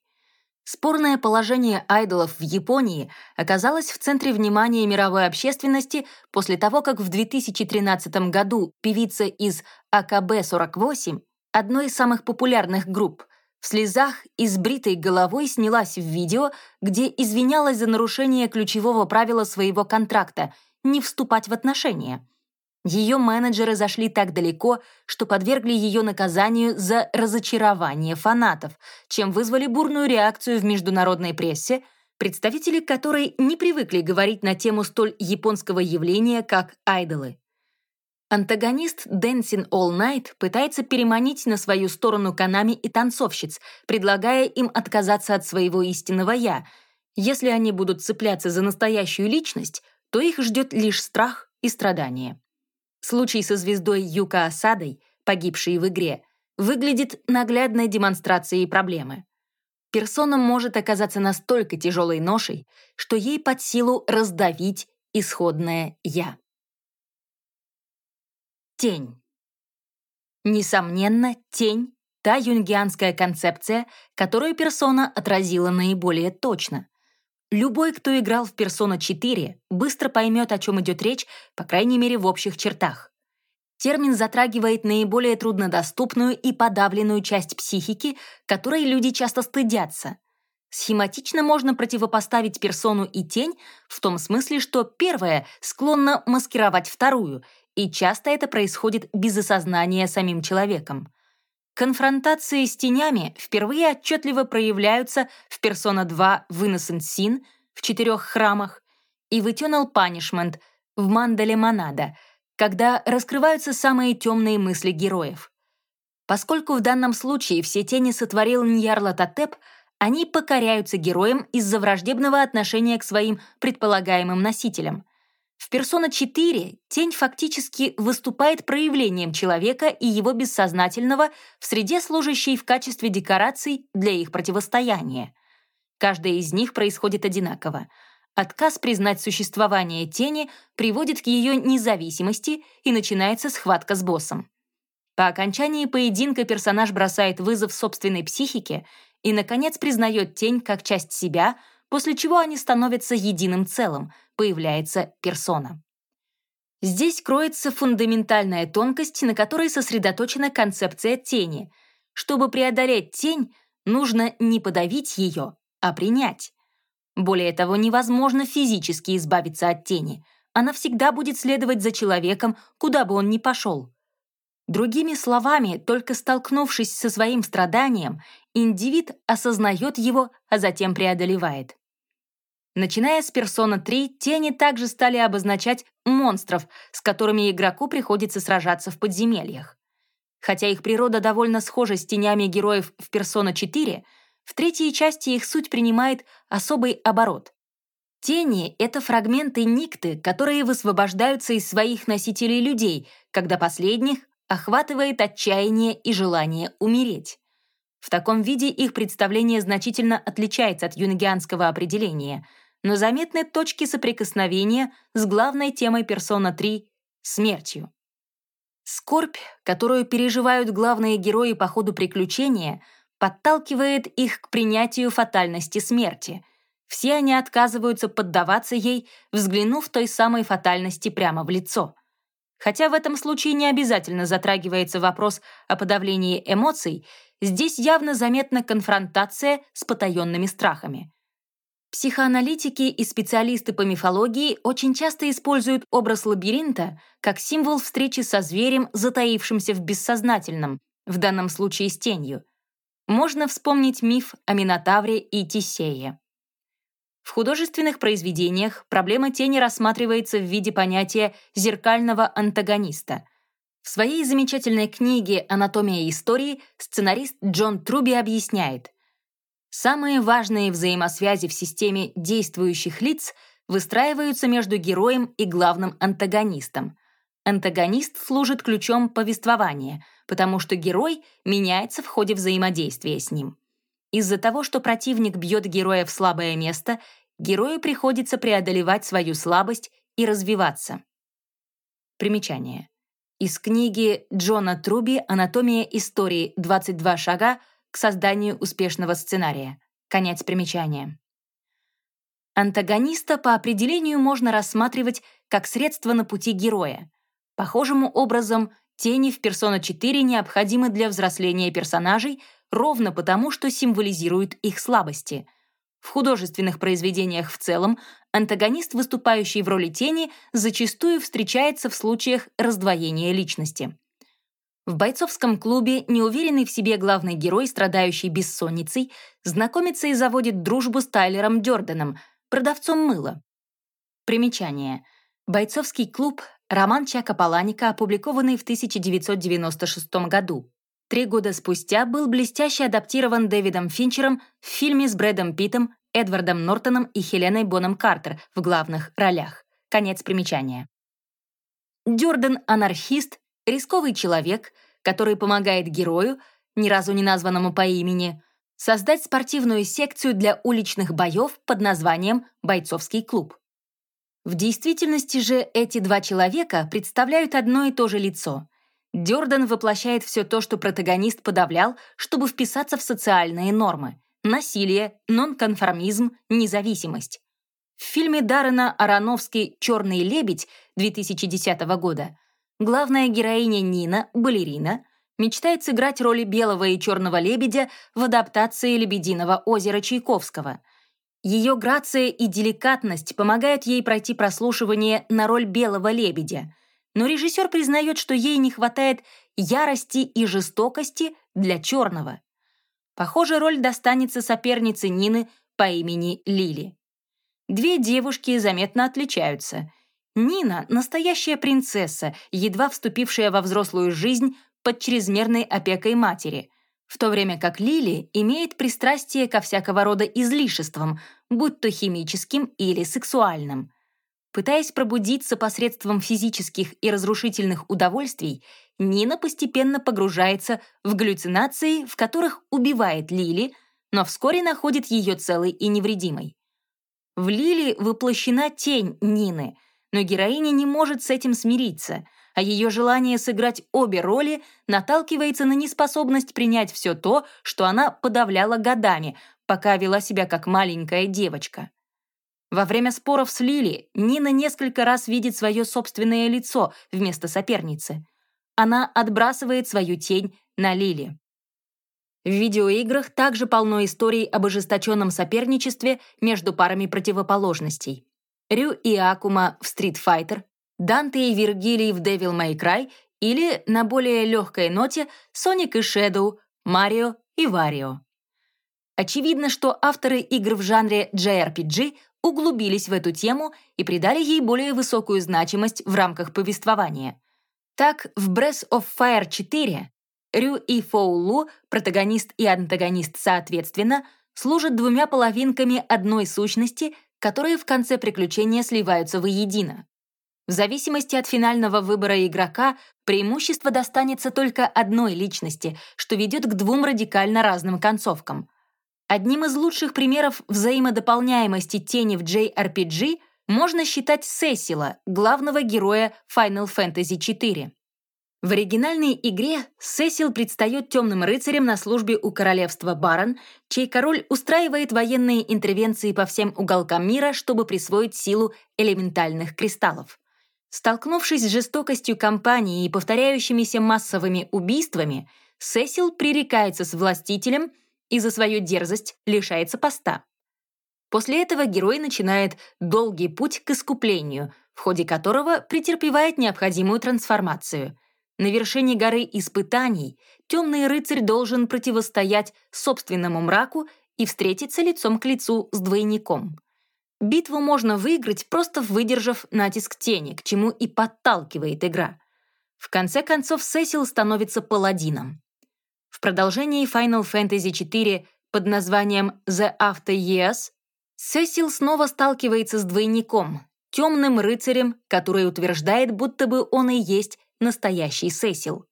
Спорное положение айдолов в Японии оказалось в центре внимания мировой общественности после того, как в 2013 году певица из АКБ-48, одной из самых популярных групп, в слезах и с бритой головой снялась в видео, где извинялась за нарушение ключевого правила своего контракта — не вступать в отношения. Ее менеджеры зашли так далеко, что подвергли ее наказанию за разочарование фанатов, чем вызвали бурную реакцию в международной прессе, представители которой не привыкли говорить на тему столь японского явления, как айдолы. Антагонист Dancing All Night пытается переманить на свою сторону канами и танцовщиц, предлагая им отказаться от своего истинного «я». Если они будут цепляться за настоящую личность, то их ждет лишь страх и страдания. Случай со звездой Юка Асадой, погибшей в игре, выглядит наглядной демонстрацией проблемы. Персона может оказаться настолько тяжелой ношей, что ей под силу раздавить исходное «я». Тень. Несомненно, тень — та юнгианская концепция, которую персона отразила наиболее точно. Любой, кто играл в Persona 4, быстро поймет, о чем идет речь, по крайней мере, в общих чертах. Термин затрагивает наиболее труднодоступную и подавленную часть психики, которой люди часто стыдятся. Схематично можно противопоставить персону и тень в том смысле, что первая склонна маскировать вторую, и часто это происходит без осознания самим человеком. Конфронтации с тенями впервые отчетливо проявляются в Persona 2 в Innocent Sin в четырех храмах и в Eternal Punishment в Мандале Монада, когда раскрываются самые темные мысли героев. Поскольку в данном случае все тени сотворил Ньярла Татеп, они покоряются героям из-за враждебного отношения к своим предполагаемым носителям. В «Персона 4» тень фактически выступает проявлением человека и его бессознательного в среде, служащей в качестве декораций для их противостояния. Каждая из них происходит одинаково. Отказ признать существование тени приводит к ее независимости и начинается схватка с боссом. По окончании поединка персонаж бросает вызов собственной психике и, наконец, признает тень как часть себя — после чего они становятся единым целым, появляется персона. Здесь кроется фундаментальная тонкость, на которой сосредоточена концепция тени. Чтобы преодолеть тень, нужно не подавить ее, а принять. Более того, невозможно физически избавиться от тени. Она всегда будет следовать за человеком, куда бы он ни пошел. Другими словами, только столкнувшись со своим страданием, индивид осознает его, а затем преодолевает. Начиная с Persona 3, тени также стали обозначать монстров, с которыми игроку приходится сражаться в подземельях. Хотя их природа довольно схожа с тенями героев в Persona 4, в третьей части их суть принимает особый оборот. Тени — это фрагменты никты, которые высвобождаются из своих носителей людей, когда последних охватывает отчаяние и желание умереть. В таком виде их представление значительно отличается от юнгианского определения — но заметны точки соприкосновения с главной темой «Персона 3» — смертью. Скорбь, которую переживают главные герои по ходу приключения, подталкивает их к принятию фатальности смерти. Все они отказываются поддаваться ей, взглянув той самой фатальности прямо в лицо. Хотя в этом случае не обязательно затрагивается вопрос о подавлении эмоций, здесь явно заметна конфронтация с потаенными страхами. Психоаналитики и специалисты по мифологии очень часто используют образ лабиринта как символ встречи со зверем, затаившимся в бессознательном, в данном случае с тенью. Можно вспомнить миф о Минотавре и Тисее. В художественных произведениях проблема тени рассматривается в виде понятия зеркального антагониста. В своей замечательной книге «Анатомия истории» сценарист Джон Труби объясняет — Самые важные взаимосвязи в системе действующих лиц выстраиваются между героем и главным антагонистом. Антагонист служит ключом повествования, потому что герой меняется в ходе взаимодействия с ним. Из-за того, что противник бьет героя в слабое место, герою приходится преодолевать свою слабость и развиваться. Примечание. Из книги Джона Труби «Анатомия истории. 22 шага» к созданию успешного сценария. Конец примечания. Антагониста по определению можно рассматривать как средство на пути героя. Похожим образом, тени в «Персона 4» необходимы для взросления персонажей ровно потому, что символизируют их слабости. В художественных произведениях в целом антагонист, выступающий в роли тени, зачастую встречается в случаях раздвоения личности. В бойцовском клубе неуверенный в себе главный герой, страдающий бессонницей, знакомится и заводит дружбу с Тайлером Дёрденом, продавцом мыла. Примечание. Бойцовский клуб — роман Чака Паланика, опубликованный в 1996 году. Три года спустя был блестяще адаптирован Дэвидом Финчером в фильме с Брэдом Питтом, Эдвардом Нортоном и Хеленой Боном Картер в главных ролях. Конец примечания. Дёрден — анархист, рисковый человек, который помогает герою, ни разу не названному по имени, создать спортивную секцию для уличных боев под названием «Бойцовский клуб». В действительности же эти два человека представляют одно и то же лицо. Дёрден воплощает все то, что протагонист подавлял, чтобы вписаться в социальные нормы — насилие, нонконформизм, независимость. В фильме Даррена Аронофски «Черный лебедь» 2010 года Главная героиня Нина, балерина, мечтает сыграть роли белого и черного лебедя в адаптации «Лебединого озера» Чайковского. Ее грация и деликатность помогают ей пройти прослушивание на роль белого лебедя, но режиссер признает, что ей не хватает ярости и жестокости для черного. Похоже, роль достанется сопернице Нины по имени Лили. Две девушки заметно отличаются — Нина — настоящая принцесса, едва вступившая во взрослую жизнь под чрезмерной опекой матери, в то время как Лили имеет пристрастие ко всякого рода излишествам, будь то химическим или сексуальным. Пытаясь пробудиться посредством физических и разрушительных удовольствий, Нина постепенно погружается в галлюцинации, в которых убивает Лили, но вскоре находит ее целой и невредимой. В Лили воплощена тень Нины — но героиня не может с этим смириться, а ее желание сыграть обе роли наталкивается на неспособность принять все то, что она подавляла годами, пока вела себя как маленькая девочка. Во время споров с Лили Нина несколько раз видит свое собственное лицо вместо соперницы. Она отбрасывает свою тень на Лили. В видеоиграх также полно историй об ожесточенном соперничестве между парами противоположностей. Рю и Акума в Street Fighter, Данте и Виргилий в Devil May Cry или, на более легкой ноте, Соник и Shadow, Марио и Варио. Очевидно, что авторы игр в жанре JRPG углубились в эту тему и придали ей более высокую значимость в рамках повествования. Так, в Breath of Fire 4 Рю и Фоулу, протагонист и антагонист соответственно, служат двумя половинками одной сущности — которые в конце приключения сливаются воедино. В зависимости от финального выбора игрока, преимущество достанется только одной личности, что ведет к двум радикально разным концовкам. Одним из лучших примеров взаимодополняемости тени в JRPG можно считать Сесила, главного героя Final Fantasy IV. В оригинальной игре Сесил предстает темным рыцарем на службе у королевства Барон, чей король устраивает военные интервенции по всем уголкам мира, чтобы присвоить силу элементальных кристаллов. Столкнувшись с жестокостью кампании и повторяющимися массовыми убийствами, Сесил пререкается с властителем и за свою дерзость лишается поста. После этого герой начинает долгий путь к искуплению, в ходе которого претерпевает необходимую трансформацию — на вершине горы испытаний темный рыцарь должен противостоять собственному мраку и встретиться лицом к лицу с двойником. Битву можно выиграть, просто выдержав натиск тени, к чему и подталкивает игра. В конце концов, Сесил становится паладином. В продолжении Final Fantasy IV под названием The After Years Сесил снова сталкивается с двойником, темным рыцарем, который утверждает, будто бы он и есть настоящий Сесил.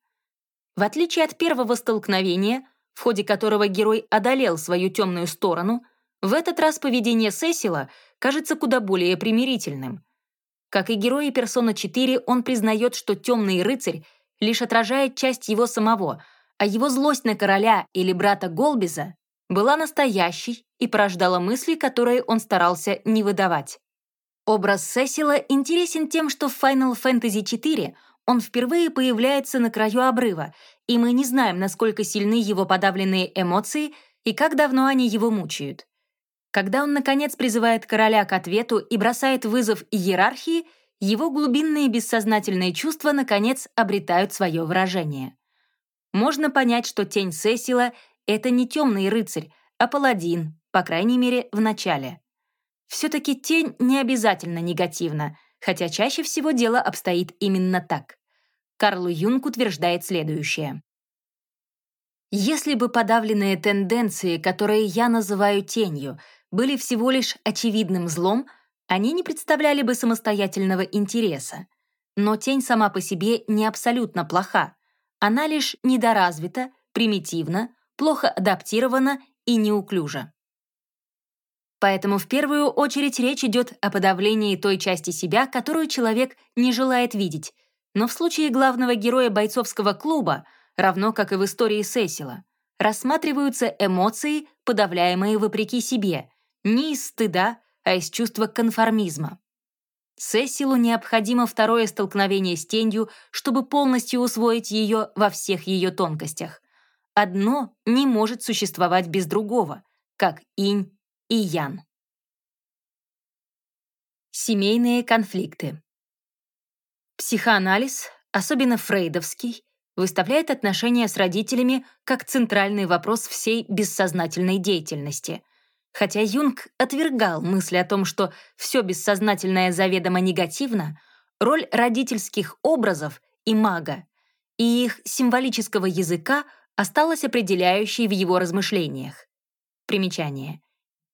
В отличие от первого столкновения, в ходе которого герой одолел свою темную сторону, в этот раз поведение Сесила кажется куда более примирительным. Как и герои Persona 4, он признает, что темный рыцарь лишь отражает часть его самого, а его злость на короля или брата Голбиза была настоящей и порождала мысли, которые он старался не выдавать. Образ Сесила интересен тем, что в Final Fantasy IV он впервые появляется на краю обрыва, и мы не знаем, насколько сильны его подавленные эмоции и как давно они его мучают. Когда он, наконец, призывает короля к ответу и бросает вызов иерархии, его глубинные бессознательные чувства, наконец, обретают свое выражение. Можно понять, что тень Сесила — это не темный рыцарь, а паладин, по крайней мере, в начале. Все-таки тень не обязательно негативна, хотя чаще всего дело обстоит именно так. Карл Юнг утверждает следующее. Если бы подавленные тенденции, которые я называю тенью, были всего лишь очевидным злом, они не представляли бы самостоятельного интереса. Но тень сама по себе не абсолютно плоха. Она лишь недоразвита, примитивна, плохо адаптирована и неуклюжа. Поэтому в первую очередь речь идет о подавлении той части себя, которую человек не желает видеть. Но в случае главного героя бойцовского клуба, равно как и в истории Сесила, рассматриваются эмоции, подавляемые вопреки себе, не из стыда, а из чувства конформизма. Сесилу необходимо второе столкновение с тенью, чтобы полностью усвоить ее во всех ее тонкостях. Одно не может существовать без другого, как инь и Ян. Семейные конфликты. Психоанализ, особенно фрейдовский, выставляет отношения с родителями как центральный вопрос всей бессознательной деятельности. Хотя Юнг отвергал мысль о том, что все бессознательное заведомо негативно, роль родительских образов и мага и их символического языка осталась определяющей в его размышлениях. Примечание.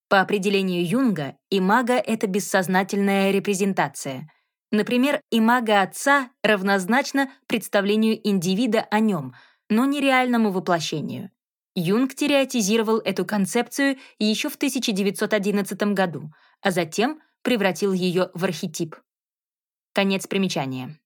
По определению Юнга, имага — это бессознательная репрезентация. Например, имага отца равнозначно представлению индивида о нем, но не реальному воплощению. Юнг теоретизировал эту концепцию еще в 1911 году, а затем превратил ее в архетип. Конец примечания.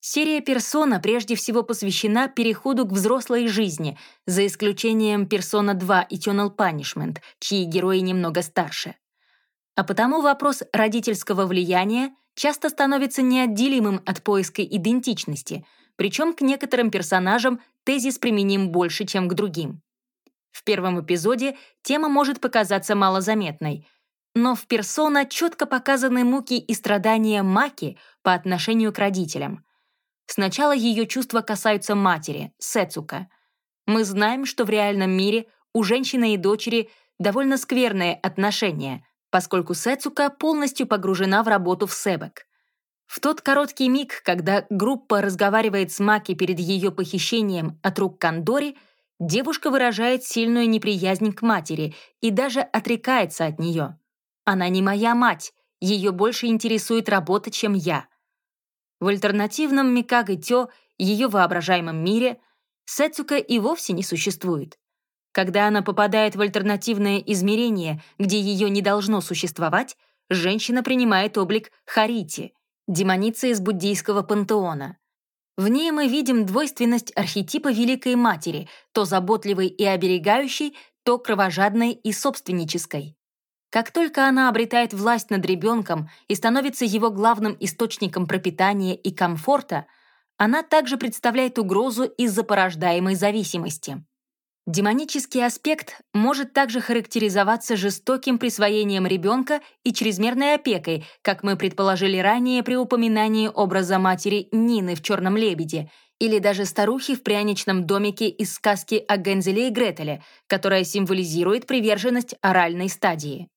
Серия «Персона» прежде всего посвящена переходу к взрослой жизни, за исключением «Персона 2» Eternal Punishment, чьи герои немного старше. А потому вопрос родительского влияния часто становится неотделимым от поиска идентичности, причем к некоторым персонажам тезис применим больше, чем к другим. В первом эпизоде тема может показаться малозаметной, но в «Персона» четко показаны муки и страдания Маки по отношению к родителям — Сначала ее чувства касаются матери, Сецука. Мы знаем, что в реальном мире у женщины и дочери довольно скверные отношения, поскольку Сецука полностью погружена в работу в Себек. В тот короткий миг, когда группа разговаривает с Маки перед ее похищением от рук Кандори, девушка выражает сильную неприязнь к матери и даже отрекается от нее. «Она не моя мать, ее больше интересует работа, чем я». В альтернативном Микаго Тё, ее воображаемом мире, Сэцука и вовсе не существует. Когда она попадает в альтернативное измерение, где ее не должно существовать, женщина принимает облик Харити, демоницы из буддийского пантеона. В ней мы видим двойственность архетипа Великой Матери, то заботливой и оберегающей, то кровожадной и собственнической. Как только она обретает власть над ребенком и становится его главным источником пропитания и комфорта, она также представляет угрозу из-за порождаемой зависимости. Демонический аспект может также характеризоваться жестоким присвоением ребенка и чрезмерной опекой, как мы предположили ранее при упоминании образа матери Нины в «Черном лебеде», или даже старухи в пряничном домике из сказки о Гензеле и Гретеле, которая символизирует приверженность оральной стадии.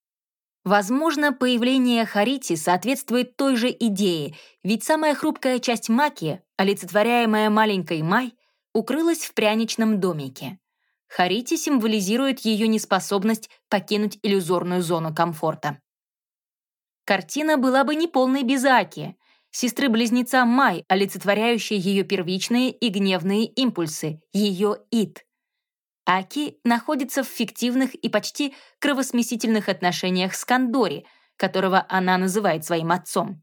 Возможно, появление Харити соответствует той же идее, ведь самая хрупкая часть маки, олицетворяемая маленькой Май, укрылась в пряничном домике. Харити символизирует ее неспособность покинуть иллюзорную зону комфорта. Картина была бы неполной без Аки, сестры-близнеца Май, олицетворяющей ее первичные и гневные импульсы, ее ид. Аки находится в фиктивных и почти кровосмесительных отношениях с Кандори, которого она называет своим отцом.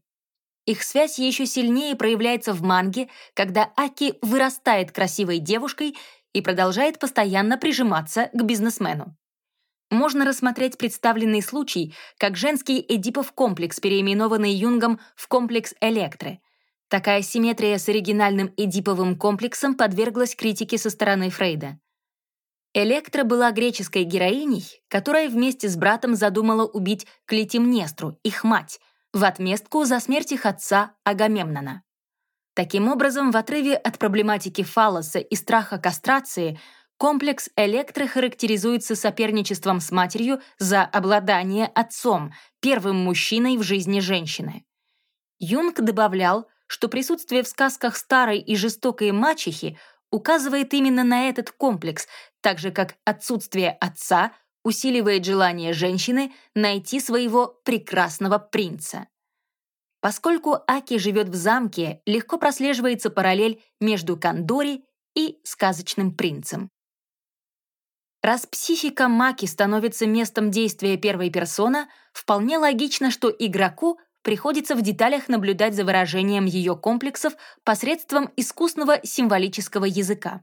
Их связь еще сильнее проявляется в манге, когда Аки вырастает красивой девушкой и продолжает постоянно прижиматься к бизнесмену. Можно рассмотреть представленный случай как женский Эдипов комплекс, переименованный Юнгом в комплекс Электры. Такая симметрия с оригинальным Эдиповым комплексом подверглась критике со стороны Фрейда. Электра была греческой героиней, которая вместе с братом задумала убить Клитимнестру, их мать, в отместку за смерть их отца Агамемнона. Таким образом, в отрыве от проблематики фалоса и страха кастрации комплекс Электры характеризуется соперничеством с матерью за обладание отцом, первым мужчиной в жизни женщины. Юнг добавлял, что присутствие в сказках старой и жестокой мачехи указывает именно на этот комплекс, так же как отсутствие отца усиливает желание женщины найти своего прекрасного принца. Поскольку Аки живет в замке, легко прослеживается параллель между Кандори и сказочным принцем. Раз психика Маки становится местом действия первой персона, вполне логично, что игроку приходится в деталях наблюдать за выражением ее комплексов посредством искусного символического языка.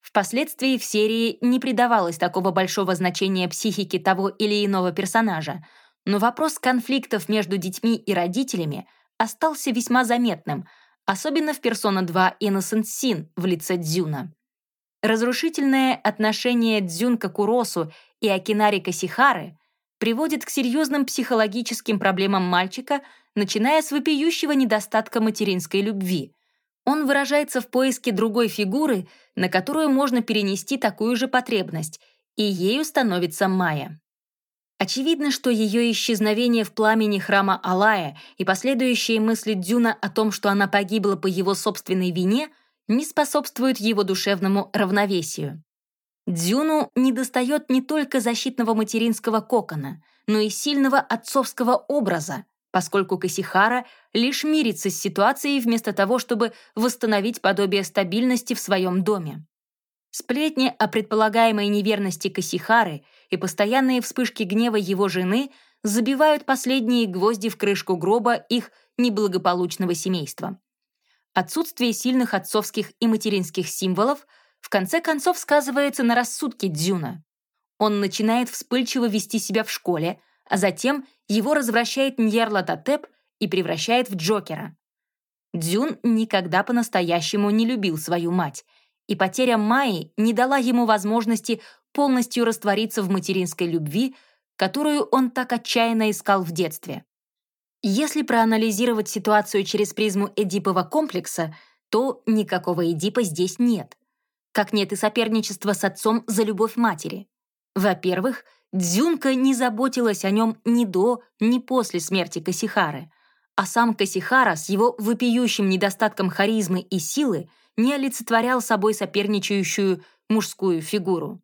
Впоследствии в серии не придавалось такого большого значения психике того или иного персонажа, но вопрос конфликтов между детьми и родителями остался весьма заметным, особенно в «Персона 2» Innocent Sin в лице Дзюна. Разрушительное отношение Дзюн к Куросу и Акинари Касихары приводит к серьезным психологическим проблемам мальчика, начиная с вопиющего недостатка материнской любви. Он выражается в поиске другой фигуры, на которую можно перенести такую же потребность, и ею становится Майя. Очевидно, что ее исчезновение в пламени храма Алая и последующие мысли Дюна о том, что она погибла по его собственной вине, не способствуют его душевному равновесию. Дзюну недостает не только защитного материнского кокона, но и сильного отцовского образа, поскольку Касихара лишь мирится с ситуацией вместо того, чтобы восстановить подобие стабильности в своем доме. Сплетни о предполагаемой неверности Касихары и постоянные вспышки гнева его жены забивают последние гвозди в крышку гроба их неблагополучного семейства. Отсутствие сильных отцовских и материнских символов – в конце концов сказывается на рассудке Дзюна. Он начинает вспыльчиво вести себя в школе, а затем его развращает Ньерла Татеп и превращает в Джокера. Дзюн никогда по-настоящему не любил свою мать, и потеря Майи не дала ему возможности полностью раствориться в материнской любви, которую он так отчаянно искал в детстве. Если проанализировать ситуацию через призму Эдипова комплекса, то никакого Эдипа здесь нет как нет и соперничества с отцом за любовь матери. Во-первых, Дзюнка не заботилась о нем ни до, ни после смерти Касихары, а сам Касихара с его вопиющим недостатком харизмы и силы не олицетворял собой соперничающую мужскую фигуру.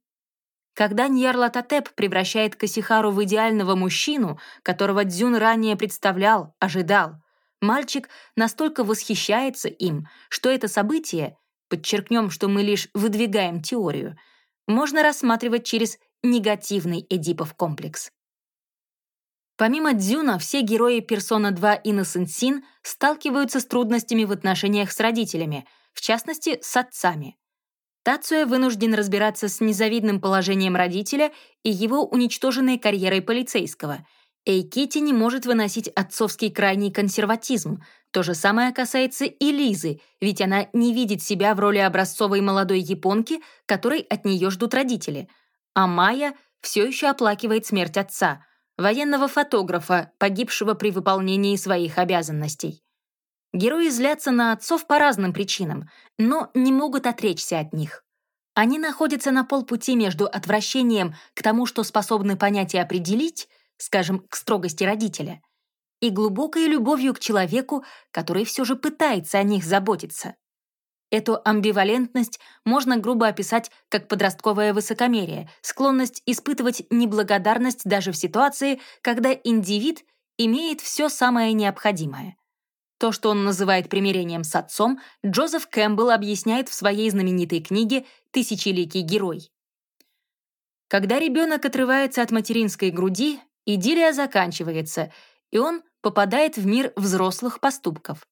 Когда Ньярлатотеп превращает Касихару в идеального мужчину, которого Дзюн ранее представлял, ожидал, мальчик настолько восхищается им, что это событие подчеркнем, что мы лишь выдвигаем теорию, можно рассматривать через негативный Эдипов комплекс. Помимо Дзюна, все герои Persona 2 Innocent Sin сталкиваются с трудностями в отношениях с родителями, в частности, с отцами. Тацуя вынужден разбираться с незавидным положением родителя и его уничтоженной карьерой полицейского. Эйкити не может выносить отцовский крайний консерватизм. То же самое касается и Лизы, ведь она не видит себя в роли образцовой молодой японки, которой от нее ждут родители. А Майя все еще оплакивает смерть отца, военного фотографа, погибшего при выполнении своих обязанностей. Герои злятся на отцов по разным причинам, но не могут отречься от них. Они находятся на полпути между отвращением к тому, что способны понять и определить, скажем, к строгости родителя, и глубокой любовью к человеку, который все же пытается о них заботиться. Эту амбивалентность можно грубо описать как подростковое высокомерие, склонность испытывать неблагодарность даже в ситуации, когда индивид имеет все самое необходимое. То, что он называет примирением с отцом, Джозеф Кэмпбелл объясняет в своей знаменитой книге «Тысячеликий герой». Когда ребенок отрывается от материнской груди, идиллия заканчивается, и он попадает в мир взрослых поступков.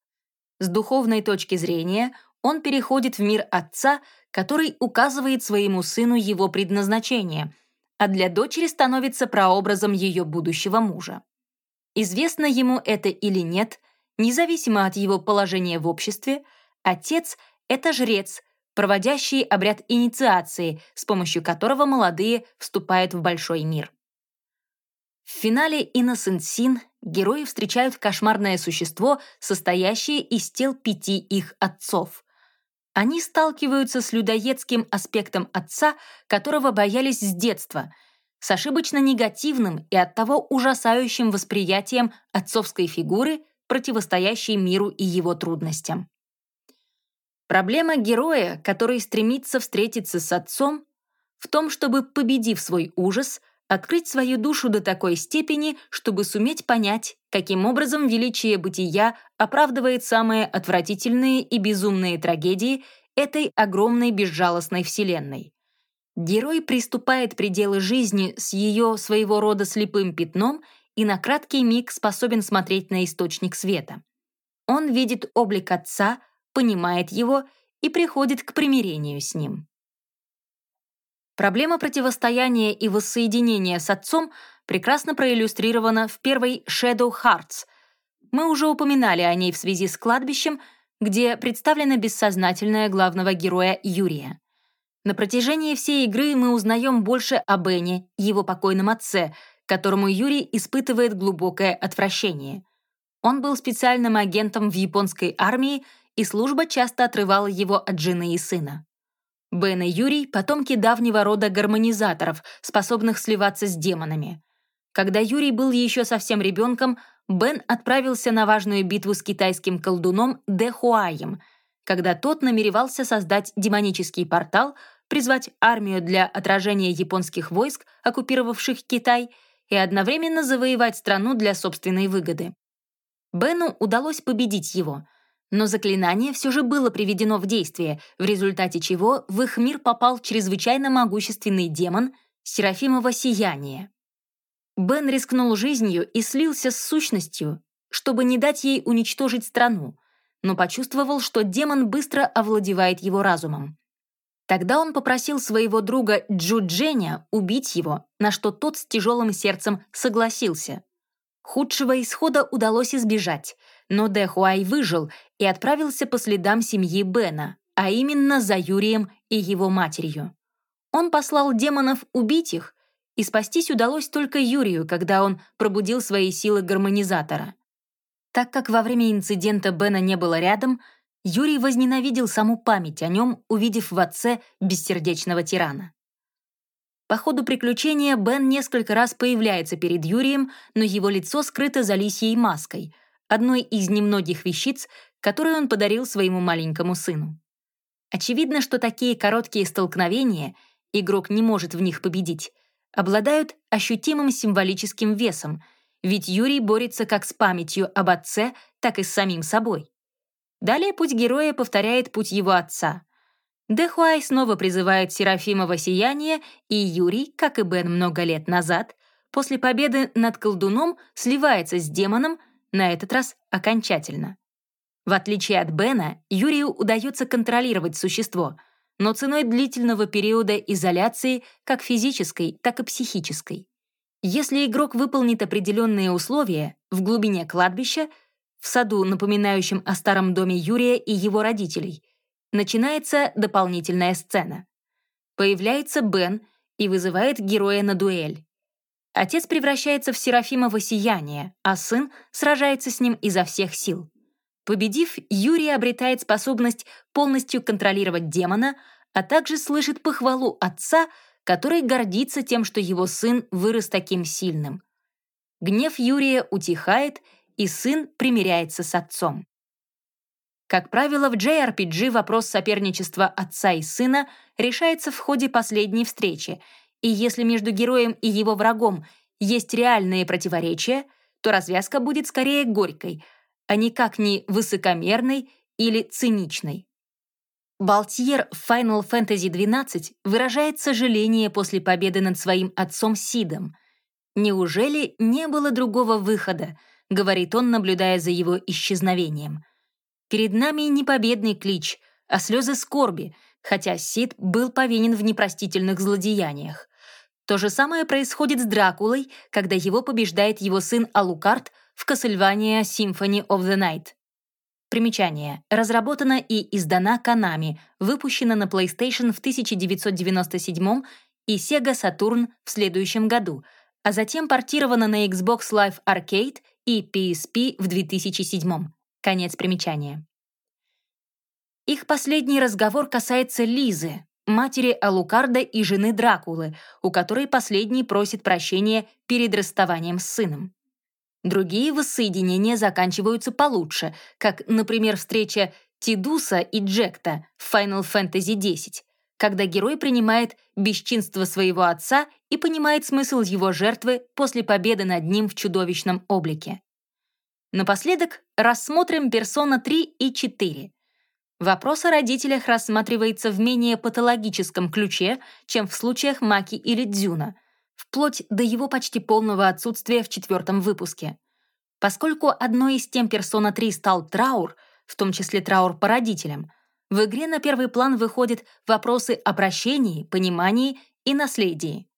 С духовной точки зрения он переходит в мир отца, который указывает своему сыну его предназначение, а для дочери становится прообразом ее будущего мужа. Известно ему это или нет — Независимо от его положения в обществе, отец — это жрец, проводящий обряд инициации, с помощью которого молодые вступают в большой мир. В финале Innocent Sin герои встречают кошмарное существо, состоящее из тел пяти их отцов. Они сталкиваются с людоедским аспектом отца, которого боялись с детства, с ошибочно негативным и оттого ужасающим восприятием отцовской фигуры — противостоящий миру и его трудностям. Проблема героя, который стремится встретиться с отцом, в том, чтобы, победив свой ужас, открыть свою душу до такой степени, чтобы суметь понять, каким образом величие бытия оправдывает самые отвратительные и безумные трагедии этой огромной безжалостной вселенной. Герой приступает пределы жизни с ее своего рода слепым пятном и на краткий миг способен смотреть на источник света. Он видит облик отца, понимает его и приходит к примирению с ним. Проблема противостояния и воссоединения с отцом прекрасно проиллюстрирована в первой Shadow Hearts. Мы уже упоминали о ней в связи с кладбищем, где представлено бессознательное главного героя Юрия. На протяжении всей игры мы узнаем больше о Бене, его покойном отце — которому Юрий испытывает глубокое отвращение. Он был специальным агентом в японской армии, и служба часто отрывала его от жены и сына. Бен и Юрий — потомки давнего рода гармонизаторов, способных сливаться с демонами. Когда Юрий был еще совсем ребенком, Бен отправился на важную битву с китайским колдуном Дэ Хуаем, когда тот намеревался создать демонический портал, призвать армию для отражения японских войск, оккупировавших Китай — и одновременно завоевать страну для собственной выгоды. Бену удалось победить его, но заклинание все же было приведено в действие, в результате чего в их мир попал чрезвычайно могущественный демон Серафимово Сияние. Бен рискнул жизнью и слился с сущностью, чтобы не дать ей уничтожить страну, но почувствовал, что демон быстро овладевает его разумом. Тогда он попросил своего друга Джу Дженя убить его, на что тот с тяжелым сердцем согласился. Худшего исхода удалось избежать, но Дэ Хуай выжил и отправился по следам семьи Бена, а именно за Юрием и его матерью. Он послал демонов убить их, и спастись удалось только Юрию, когда он пробудил свои силы гармонизатора. Так как во время инцидента Бена не было рядом, Юрий возненавидел саму память о нем, увидев в отце бессердечного тирана. По ходу приключения Бен несколько раз появляется перед Юрием, но его лицо скрыто за лисьей маской, одной из немногих вещиц, которые он подарил своему маленькому сыну. Очевидно, что такие короткие столкновения, игрок не может в них победить, обладают ощутимым символическим весом, ведь Юрий борется как с памятью об отце, так и с самим собой. Далее путь героя повторяет путь его отца. Дехуай снова призывает Серафимова сияние, и Юрий, как и Бен много лет назад, после победы над колдуном сливается с демоном, на этот раз окончательно. В отличие от Бена, Юрию удается контролировать существо, но ценой длительного периода изоляции как физической, так и психической. Если игрок выполнит определенные условия в глубине кладбища, в саду, напоминающем о старом доме Юрия и его родителей, начинается дополнительная сцена. Появляется Бен и вызывает героя на дуэль. Отец превращается в Серафимово сияние, а сын сражается с ним изо всех сил. Победив, Юрий обретает способность полностью контролировать демона, а также слышит похвалу отца, который гордится тем, что его сын вырос таким сильным. Гнев Юрия утихает, и сын примиряется с отцом. Как правило, в JRPG вопрос соперничества отца и сына решается в ходе последней встречи, и если между героем и его врагом есть реальные противоречия, то развязка будет скорее горькой — а никак не высокомерной или циничной. Балтьер в Final Fantasy XII выражает сожаление после победы над своим отцом Сидом. «Неужели не было другого выхода?» — говорит он, наблюдая за его исчезновением. «Перед нами не победный клич, а слезы скорби, хотя Сид был повинен в непростительных злодеяниях. То же самое происходит с Дракулой, когда его побеждает его сын Алукард в Castlevania Symphony of the Night. Примечание. Разработана и издана Konami, выпущена на PlayStation в 1997 и Sega Saturn в следующем году, а затем портирована на Xbox Live Arcade и PSP в 2007. Конец примечания. Их последний разговор касается Лизы, матери Алукарда и жены Дракулы, у которой последний просит прощения перед расставанием с сыном. Другие воссоединения заканчиваются получше, как, например, встреча Тидуса и Джекта в Final Fantasy X, когда герой принимает бесчинство своего отца и понимает смысл его жертвы после победы над ним в чудовищном облике. Напоследок рассмотрим персона 3 и 4. Вопрос о родителях рассматривается в менее патологическом ключе, чем в случаях Маки или Дзюна, вплоть до его почти полного отсутствия в четвертом выпуске. Поскольку одной из тем персона 3 стал траур, в том числе траур по родителям, в игре на первый план выходят вопросы о прощении, понимании и наследии.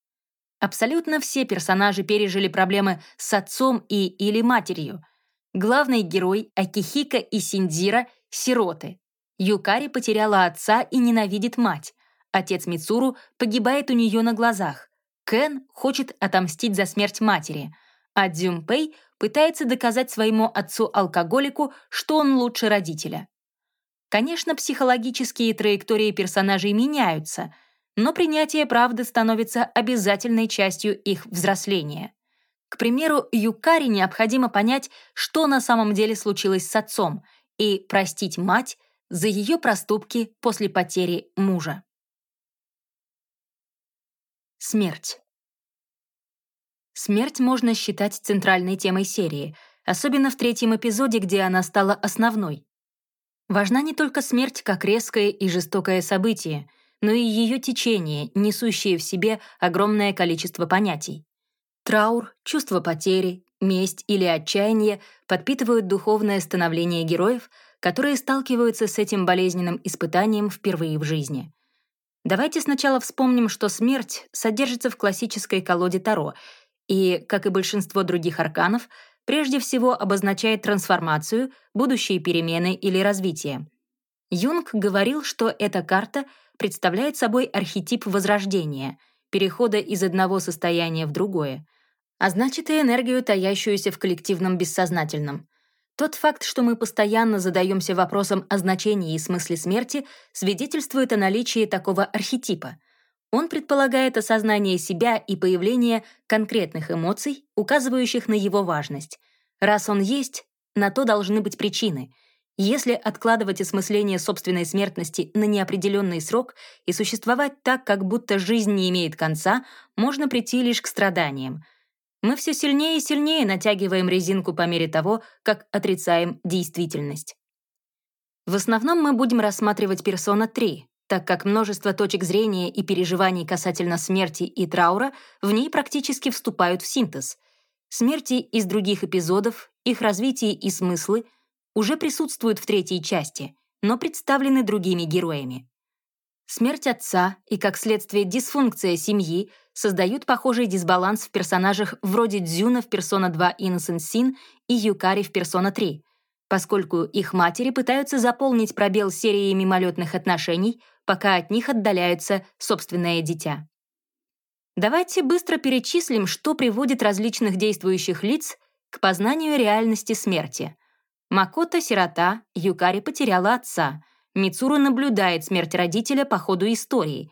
Абсолютно все персонажи пережили проблемы с отцом и или матерью. Главный герой Акихика и Синдзира — сироты. Юкари потеряла отца и ненавидит мать. Отец Мицуру погибает у нее на глазах. Кен хочет отомстить за смерть матери, а Дзюмпэй пытается доказать своему отцу-алкоголику, что он лучше родителя. Конечно, психологические траектории персонажей меняются, но принятие правды становится обязательной частью их взросления. К примеру, Юкари необходимо понять, что на самом деле случилось с отцом, и простить мать за ее проступки после потери мужа. Смерть. Смерть можно считать центральной темой серии, особенно в третьем эпизоде, где она стала основной. Важна не только смерть как резкое и жестокое событие, но и ее течение, несущее в себе огромное количество понятий. Траур, чувство потери, месть или отчаяние подпитывают духовное становление героев, которые сталкиваются с этим болезненным испытанием впервые в жизни. Давайте сначала вспомним, что смерть содержится в классической колоде Таро и, как и большинство других арканов, прежде всего обозначает трансформацию, будущие перемены или развитие. Юнг говорил, что эта карта представляет собой архетип возрождения, перехода из одного состояния в другое, а значит и энергию, таящуюся в коллективном бессознательном. Тот факт, что мы постоянно задаемся вопросом о значении и смысле смерти, свидетельствует о наличии такого архетипа. Он предполагает осознание себя и появление конкретных эмоций, указывающих на его важность. Раз он есть, на то должны быть причины. Если откладывать осмысление собственной смертности на неопределенный срок и существовать так, как будто жизнь не имеет конца, можно прийти лишь к страданиям — мы все сильнее и сильнее натягиваем резинку по мере того, как отрицаем действительность. В основном мы будем рассматривать персона 3, так как множество точек зрения и переживаний касательно смерти и траура в ней практически вступают в синтез. Смерти из других эпизодов, их развитие и смыслы, уже присутствуют в третьей части, но представлены другими героями. Смерть отца и, как следствие, дисфункция семьи создают похожий дисбаланс в персонажах вроде Дзюна в «Персона 2 Innocent Sin» и Юкари в «Персона 3», поскольку их матери пытаются заполнить пробел серией мимолетных отношений, пока от них отдаляются собственное дитя. Давайте быстро перечислим, что приводит различных действующих лиц к познанию реальности смерти. Макото — сирота, Юкари потеряла отца — Мицура наблюдает смерть родителя по ходу истории.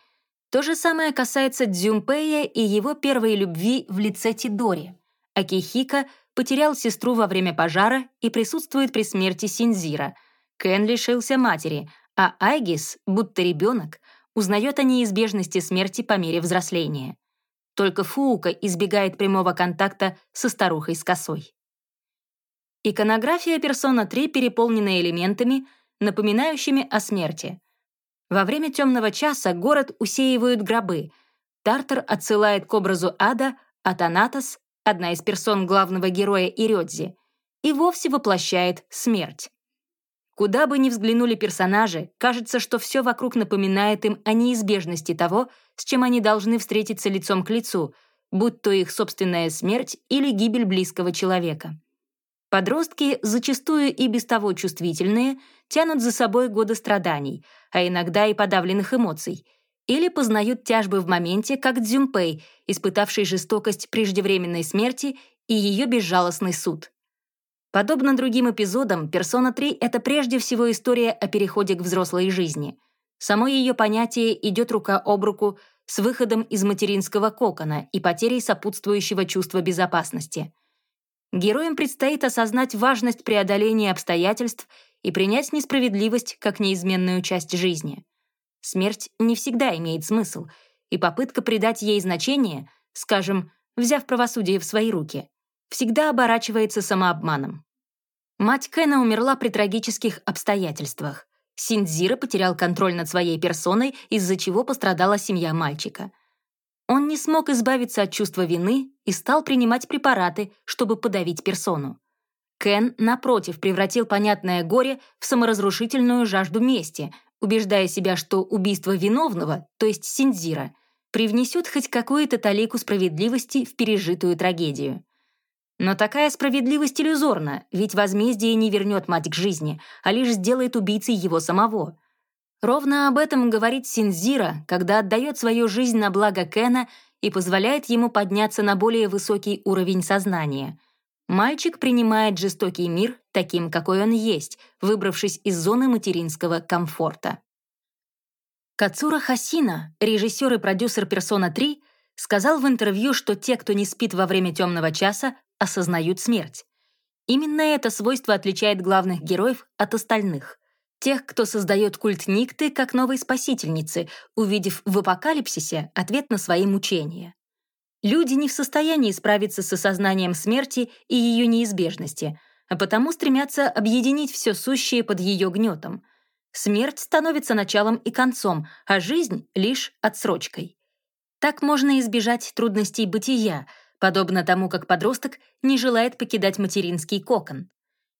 То же самое касается Дзюмпея и его первой любви в лице Тидори. Акихика потерял сестру во время пожара и присутствует при смерти Синзира. Кен лишился матери, а Айгис, будто ребенок, узнает о неизбежности смерти по мере взросления. Только Фуука избегает прямого контакта со старухой с косой. Иконография «Персона 3» переполнена элементами — напоминающими о смерти. Во время темного часа город усеивают гробы. Тартар отсылает к образу ада, а Танатос, одна из персон главного героя Ирёдзи, и вовсе воплощает смерть. Куда бы ни взглянули персонажи, кажется, что все вокруг напоминает им о неизбежности того, с чем они должны встретиться лицом к лицу, будь то их собственная смерть или гибель близкого человека. Подростки, зачастую и без того чувствительные, тянут за собой годы страданий, а иногда и подавленных эмоций, или познают тяжбы в моменте, как Дзюмпэй, испытавший жестокость преждевременной смерти и ее безжалостный суд. Подобно другим эпизодам, «Персона 3» — это прежде всего история о переходе к взрослой жизни. Само ее понятие идет рука об руку с выходом из материнского кокона и потерей сопутствующего чувства безопасности — Героям предстоит осознать важность преодоления обстоятельств и принять несправедливость как неизменную часть жизни. Смерть не всегда имеет смысл, и попытка придать ей значение, скажем, взяв правосудие в свои руки, всегда оборачивается самообманом. Мать Кена умерла при трагических обстоятельствах. Синдзира потерял контроль над своей персоной, из-за чего пострадала семья мальчика — он не смог избавиться от чувства вины и стал принимать препараты, чтобы подавить персону. Кен, напротив, превратил понятное горе в саморазрушительную жажду мести, убеждая себя, что убийство виновного, то есть Синдзира, привнесет хоть какую-то талику справедливости в пережитую трагедию. Но такая справедливость иллюзорна, ведь возмездие не вернет мать к жизни, а лишь сделает убийцей его самого. Ровно об этом говорит Синзира, когда отдает свою жизнь на благо Кена и позволяет ему подняться на более высокий уровень сознания. Мальчик принимает жестокий мир таким, какой он есть, выбравшись из зоны материнского комфорта. Кацура Хасина, режиссер и продюсер «Персона 3», сказал в интервью, что те, кто не спит во время темного часа, осознают смерть. Именно это свойство отличает главных героев от остальных тех, кто создает культ Никты как новой спасительницы, увидев в апокалипсисе ответ на свои мучения. Люди не в состоянии справиться с осознанием смерти и ее неизбежности, а потому стремятся объединить все сущее под ее гнетом. Смерть становится началом и концом, а жизнь — лишь отсрочкой. Так можно избежать трудностей бытия, подобно тому, как подросток не желает покидать материнский кокон.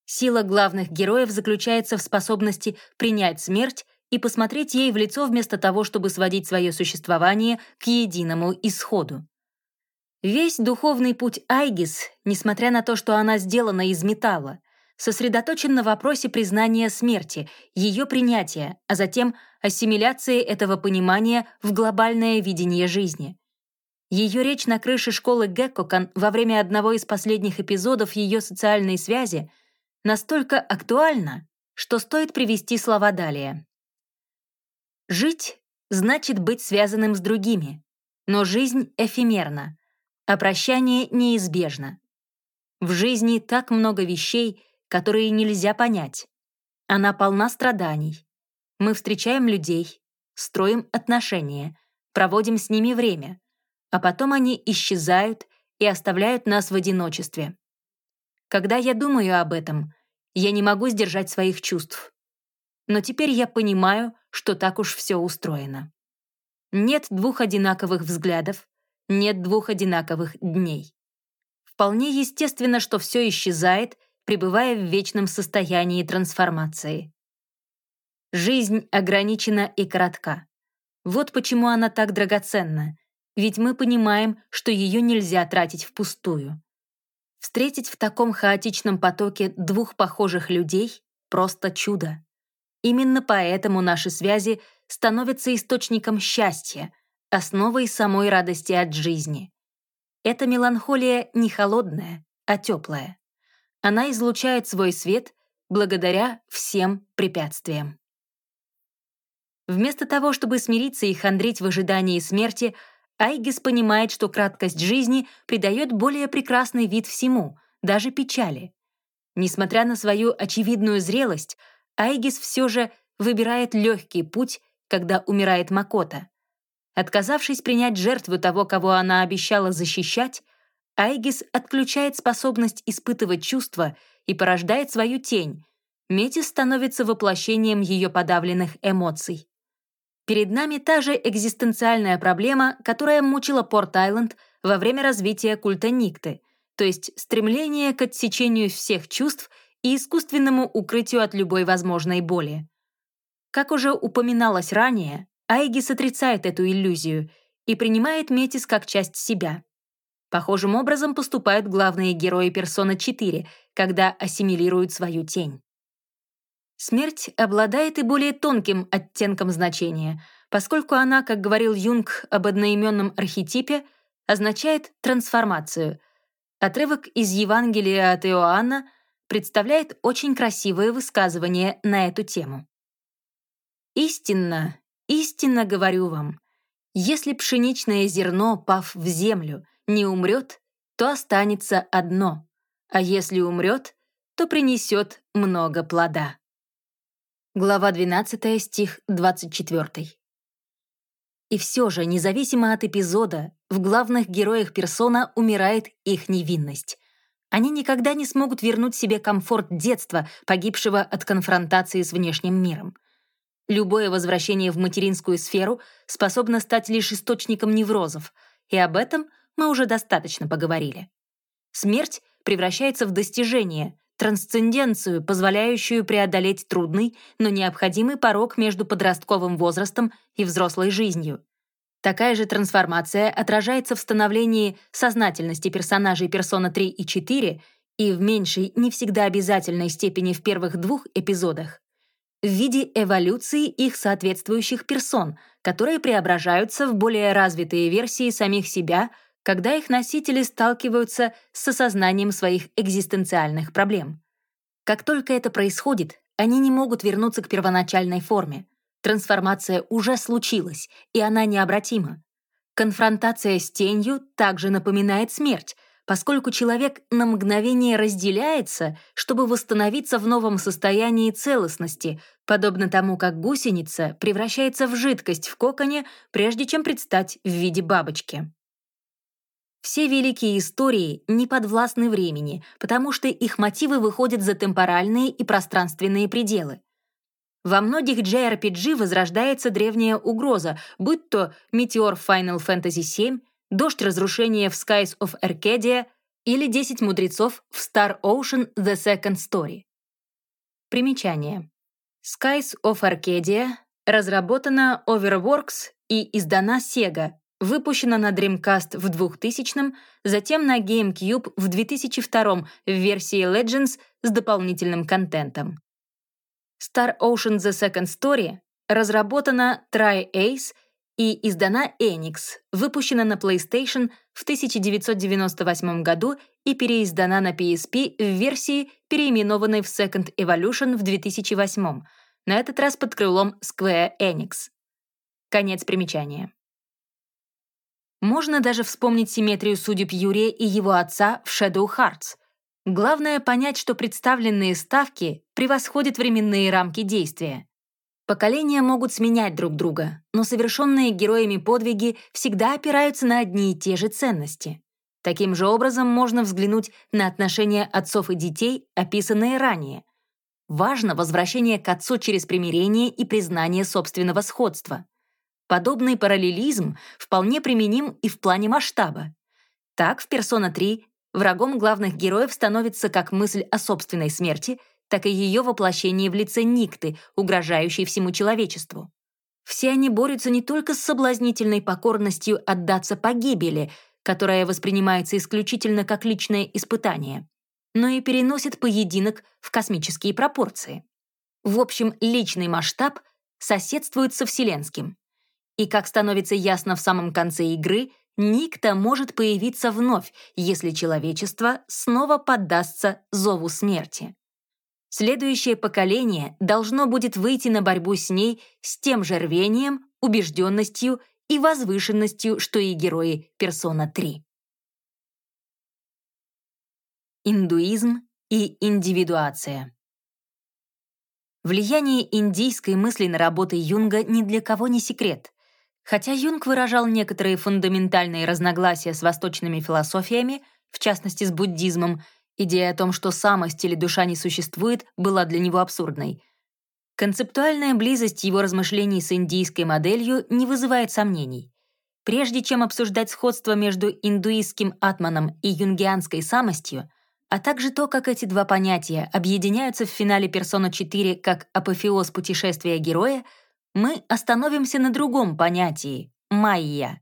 Сила главных героев заключается в способности принять смерть и посмотреть ей в лицо вместо того, чтобы сводить свое существование к единому исходу. Весь духовный путь Айгис, несмотря на то, что она сделана из металла, сосредоточен на вопросе признания смерти, ее принятия, а затем ассимиляции этого понимания в глобальное видение жизни. Ее речь на крыше школы Геккокан во время одного из последних эпизодов ее социальной связи — настолько актуально, что стоит привести слова далее. Жить значит быть связанным с другими, но жизнь эфемерна, а прощание неизбежно. В жизни так много вещей, которые нельзя понять. Она полна страданий. Мы встречаем людей, строим отношения, проводим с ними время, а потом они исчезают и оставляют нас в одиночестве. Когда я думаю об этом, я не могу сдержать своих чувств. Но теперь я понимаю, что так уж все устроено. Нет двух одинаковых взглядов, нет двух одинаковых дней. Вполне естественно, что все исчезает, пребывая в вечном состоянии трансформации. Жизнь ограничена и коротка. Вот почему она так драгоценна, ведь мы понимаем, что ее нельзя тратить впустую. Встретить в таком хаотичном потоке двух похожих людей — просто чудо. Именно поэтому наши связи становятся источником счастья, основой самой радости от жизни. Эта меланхолия не холодная, а теплая. Она излучает свой свет благодаря всем препятствиям. Вместо того, чтобы смириться и хандрить в ожидании смерти, Айгис понимает, что краткость жизни придает более прекрасный вид всему, даже печали. Несмотря на свою очевидную зрелость, Айгис все же выбирает легкий путь, когда умирает Макота. Отказавшись принять жертву того, кого она обещала защищать, Айгис отключает способность испытывать чувства и порождает свою тень. Метис становится воплощением ее подавленных эмоций. Перед нами та же экзистенциальная проблема, которая мучила Порт-Айленд во время развития культа Никты, то есть стремление к отсечению всех чувств и искусственному укрытию от любой возможной боли. Как уже упоминалось ранее, Айгис отрицает эту иллюзию и принимает Метис как часть себя. Похожим образом поступают главные герои «Персона 4», когда ассимилируют свою тень. Смерть обладает и более тонким оттенком значения, поскольку она, как говорил Юнг об одноименном архетипе, означает трансформацию. Отрывок из Евангелия от Иоанна представляет очень красивое высказывание на эту тему. «Истинно, истинно говорю вам, если пшеничное зерно, пав в землю, не умрет, то останется одно, а если умрет, то принесет много плода». Глава 12, стих 24. И все же, независимо от эпизода, в главных героях персона умирает их невинность. Они никогда не смогут вернуть себе комфорт детства, погибшего от конфронтации с внешним миром. Любое возвращение в материнскую сферу способно стать лишь источником неврозов, и об этом мы уже достаточно поговорили. Смерть превращается в достижение, трансценденцию, позволяющую преодолеть трудный, но необходимый порог между подростковым возрастом и взрослой жизнью. Такая же трансформация отражается в становлении сознательности персонажей «Персона 3» и «4» и в меньшей, не всегда обязательной степени в первых двух эпизодах, в виде эволюции их соответствующих персон, которые преображаются в более развитые версии самих себя — когда их носители сталкиваются с осознанием своих экзистенциальных проблем. Как только это происходит, они не могут вернуться к первоначальной форме. Трансформация уже случилась, и она необратима. Конфронтация с тенью также напоминает смерть, поскольку человек на мгновение разделяется, чтобы восстановиться в новом состоянии целостности, подобно тому, как гусеница превращается в жидкость в коконе, прежде чем предстать в виде бабочки. Все великие истории не подвластны времени, потому что их мотивы выходят за темпоральные и пространственные пределы. Во многих JRPG возрождается древняя угроза, будь то метеор Final Fantasy VII, дождь разрушения в Skies of Arcadia или Десять мудрецов в Star Ocean The Second Story. Примечание. Skies of Arcadia разработана Overworks и издана Sega выпущена на Dreamcast в 2000-м, затем на GameCube в 2002 в версии Legends с дополнительным контентом. Star Ocean The Second Story разработана Tri-Ace и издана Enix, выпущена на PlayStation в 1998 году и переиздана на PSP в версии, переименованной в Second Evolution в 2008, на этот раз под крылом Square Enix. Конец примечания. Можно даже вспомнить симметрию судеб Юрия и его отца в Shadow Hearts. Главное понять, что представленные ставки превосходят временные рамки действия. Поколения могут сменять друг друга, но совершенные героями подвиги всегда опираются на одни и те же ценности. Таким же образом можно взглянуть на отношения отцов и детей, описанные ранее. Важно возвращение к отцу через примирение и признание собственного сходства. Подобный параллелизм вполне применим и в плане масштаба. Так, в Persona 3 Врагом главных героев становится как мысль о собственной смерти, так и ее воплощение в лице Никты, угрожающей всему человечеству. Все они борются не только с соблазнительной покорностью отдаться погибели, которая воспринимается исключительно как личное испытание, но и переносят поединок в космические пропорции. В общем, личный масштаб соседствует со вселенским. И, как становится ясно в самом конце игры, Никто может появиться вновь, если человечество снова поддастся зову смерти. Следующее поколение должно будет выйти на борьбу с ней с тем же рвением, убежденностью и возвышенностью, что и герои «Персона 3». Индуизм и индивидуация Влияние индийской мысли на работы Юнга ни для кого не секрет. Хотя Юнг выражал некоторые фундаментальные разногласия с восточными философиями, в частности с буддизмом, идея о том, что самость или душа не существует, была для него абсурдной. Концептуальная близость его размышлений с индийской моделью не вызывает сомнений. Прежде чем обсуждать сходство между индуистским атманом и юнгианской самостью, а также то, как эти два понятия объединяются в финале «Персона 4» как апофеоз путешествия героя — мы остановимся на другом понятии — майя.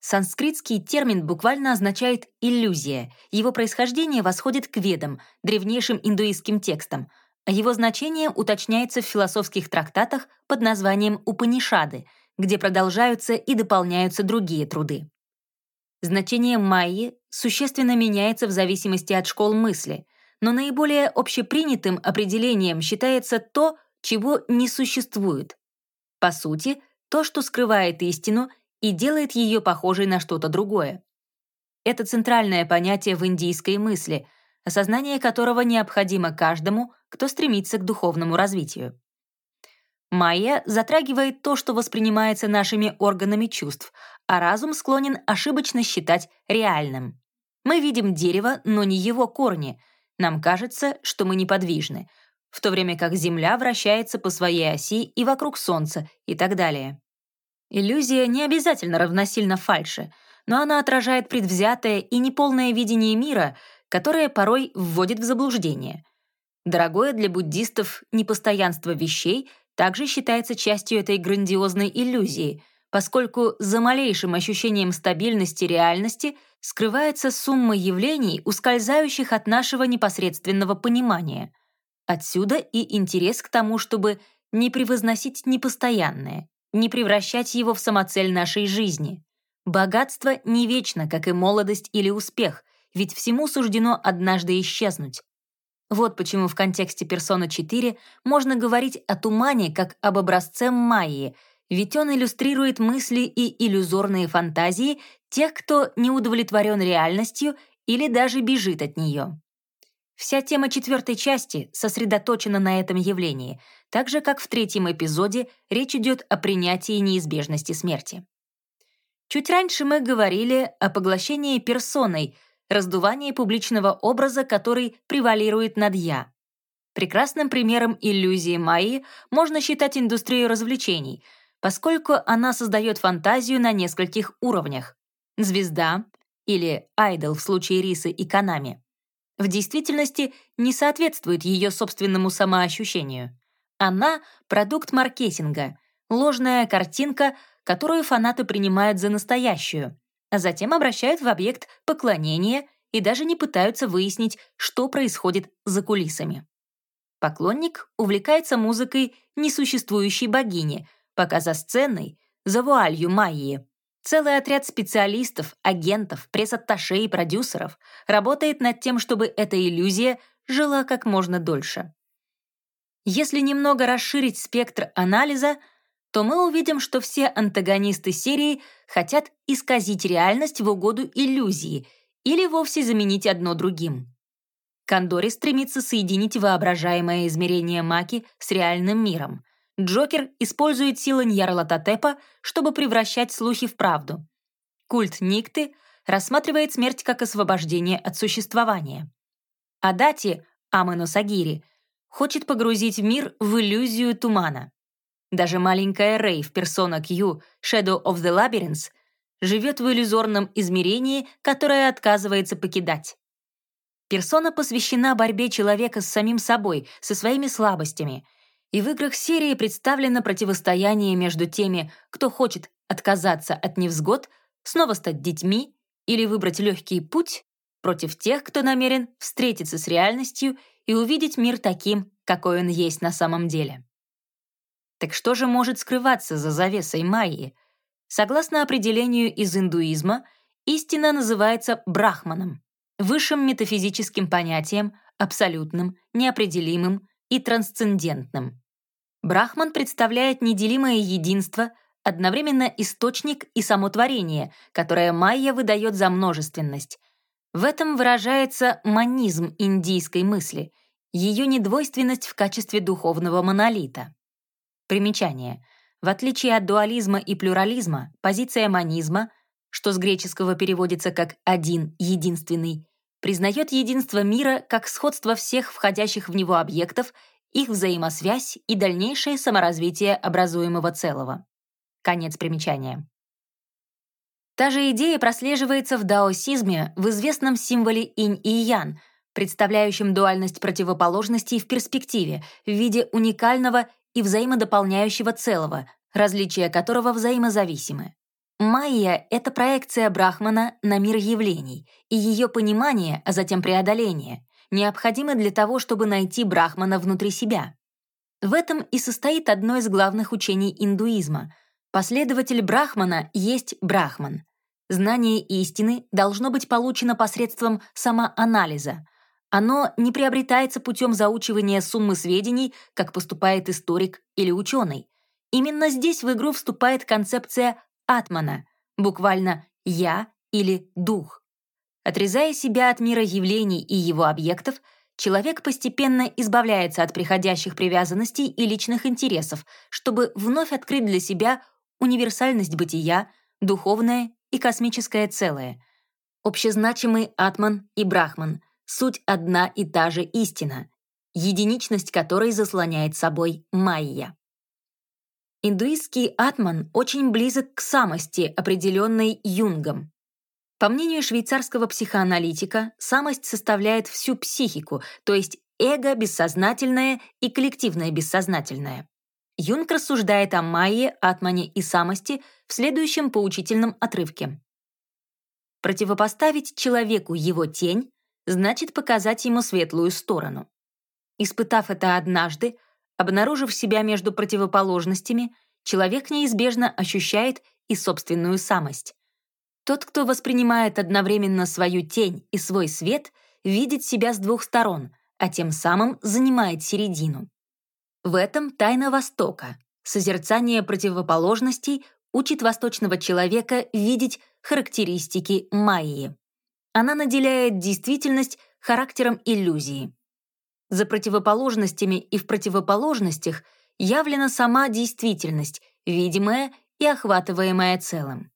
Санскритский термин буквально означает «иллюзия». Его происхождение восходит к ведам, древнейшим индуистским текстам, а его значение уточняется в философских трактатах под названием «Упанишады», где продолжаются и дополняются другие труды. Значение майи существенно меняется в зависимости от школ мысли, но наиболее общепринятым определением считается то, чего не существует. По сути, то, что скрывает истину и делает ее похожей на что-то другое. Это центральное понятие в индийской мысли, осознание которого необходимо каждому, кто стремится к духовному развитию. Майя затрагивает то, что воспринимается нашими органами чувств, а разум склонен ошибочно считать реальным. Мы видим дерево, но не его корни. Нам кажется, что мы неподвижны, в то время как Земля вращается по своей оси и вокруг Солнца и так далее. Иллюзия не обязательно равносильна фальше, но она отражает предвзятое и неполное видение мира, которое порой вводит в заблуждение. Дорогое для буддистов непостоянство вещей также считается частью этой грандиозной иллюзии, поскольку за малейшим ощущением стабильности реальности скрывается сумма явлений, ускользающих от нашего непосредственного понимания — Отсюда и интерес к тому, чтобы не превозносить непостоянное, не превращать его в самоцель нашей жизни. Богатство не вечно, как и молодость или успех, ведь всему суждено однажды исчезнуть. Вот почему в контексте «Персона 4» можно говорить о тумане как об образце Майи, ведь он иллюстрирует мысли и иллюзорные фантазии тех, кто не удовлетворен реальностью или даже бежит от нее. Вся тема четвертой части сосредоточена на этом явлении, так же, как в третьем эпизоде речь идет о принятии неизбежности смерти. Чуть раньше мы говорили о поглощении персоной, раздувании публичного образа, который превалирует над «я». Прекрасным примером иллюзии Майи можно считать индустрию развлечений, поскольку она создает фантазию на нескольких уровнях. Звезда, или айдол в случае Рисы и Канами, в действительности не соответствует ее собственному самоощущению. Она — продукт маркетинга, ложная картинка, которую фанаты принимают за настоящую, а затем обращают в объект поклонения и даже не пытаются выяснить, что происходит за кулисами. Поклонник увлекается музыкой несуществующей богини, пока за сценой, за вуалью Майи, Целый отряд специалистов, агентов, пресс-атташе и продюсеров работает над тем, чтобы эта иллюзия жила как можно дольше. Если немного расширить спектр анализа, то мы увидим, что все антагонисты серии хотят исказить реальность в угоду иллюзии или вовсе заменить одно другим. Кандори стремится соединить воображаемое измерение Маки с реальным миром. Джокер использует силы Ньярлатотепа, чтобы превращать слухи в правду. Культ Никты рассматривает смерть как освобождение от существования. Адати, Амену Сагири, хочет погрузить мир в иллюзию тумана. Даже маленькая Рэй в персона Q Shadow of the Labyrinth живет в иллюзорном измерении, которое отказывается покидать. Персона посвящена борьбе человека с самим собой, со своими слабостями. И в играх серии представлено противостояние между теми, кто хочет отказаться от невзгод, снова стать детьми или выбрать легкий путь, против тех, кто намерен встретиться с реальностью и увидеть мир таким, какой он есть на самом деле. Так что же может скрываться за завесой Майи? Согласно определению из индуизма, истина называется брахманом, высшим метафизическим понятием, абсолютным, неопределимым и трансцендентным. Брахман представляет неделимое единство, одновременно источник и самотворение, которое майя выдает за множественность. В этом выражается манизм индийской мысли, ее недвойственность в качестве духовного монолита. Примечание. В отличие от дуализма и плюрализма, позиция манизма, что с греческого переводится как «один, единственный», признает единство мира как сходство всех входящих в него объектов, их взаимосвязь и дальнейшее саморазвитие образуемого целого. Конец примечания. Та же идея прослеживается в даосизме в известном символе инь и ян, представляющем дуальность противоположностей в перспективе в виде уникального и взаимодополняющего целого, различия которого взаимозависимы. Майя — это проекция Брахмана на мир явлений, и ее понимание, а затем преодоление, необходимы для того, чтобы найти Брахмана внутри себя. В этом и состоит одно из главных учений индуизма. Последователь Брахмана есть Брахман. Знание истины должно быть получено посредством самоанализа. Оно не приобретается путем заучивания суммы сведений, как поступает историк или ученый. Именно здесь в игру вступает концепция атмана, буквально «я» или «дух». Отрезая себя от мира явлений и его объектов, человек постепенно избавляется от приходящих привязанностей и личных интересов, чтобы вновь открыть для себя универсальность бытия, духовное и космическое целое. Общезначимый Атман и Брахман — суть одна и та же истина, единичность которой заслоняет собой Майя. Индуистский Атман очень близок к самости, определенной Юнгом. По мнению швейцарского психоаналитика, самость составляет всю психику, то есть эго бессознательное и коллективное бессознательное. Юнг рассуждает о майе, атмане и самости в следующем поучительном отрывке. Противопоставить человеку его тень значит показать ему светлую сторону. Испытав это однажды, обнаружив себя между противоположностями, человек неизбежно ощущает и собственную самость. Тот, кто воспринимает одновременно свою тень и свой свет, видит себя с двух сторон, а тем самым занимает середину. В этом тайна Востока. Созерцание противоположностей учит восточного человека видеть характеристики майи. Она наделяет действительность характером иллюзии. За противоположностями и в противоположностях явлена сама действительность, видимая и охватываемая целым.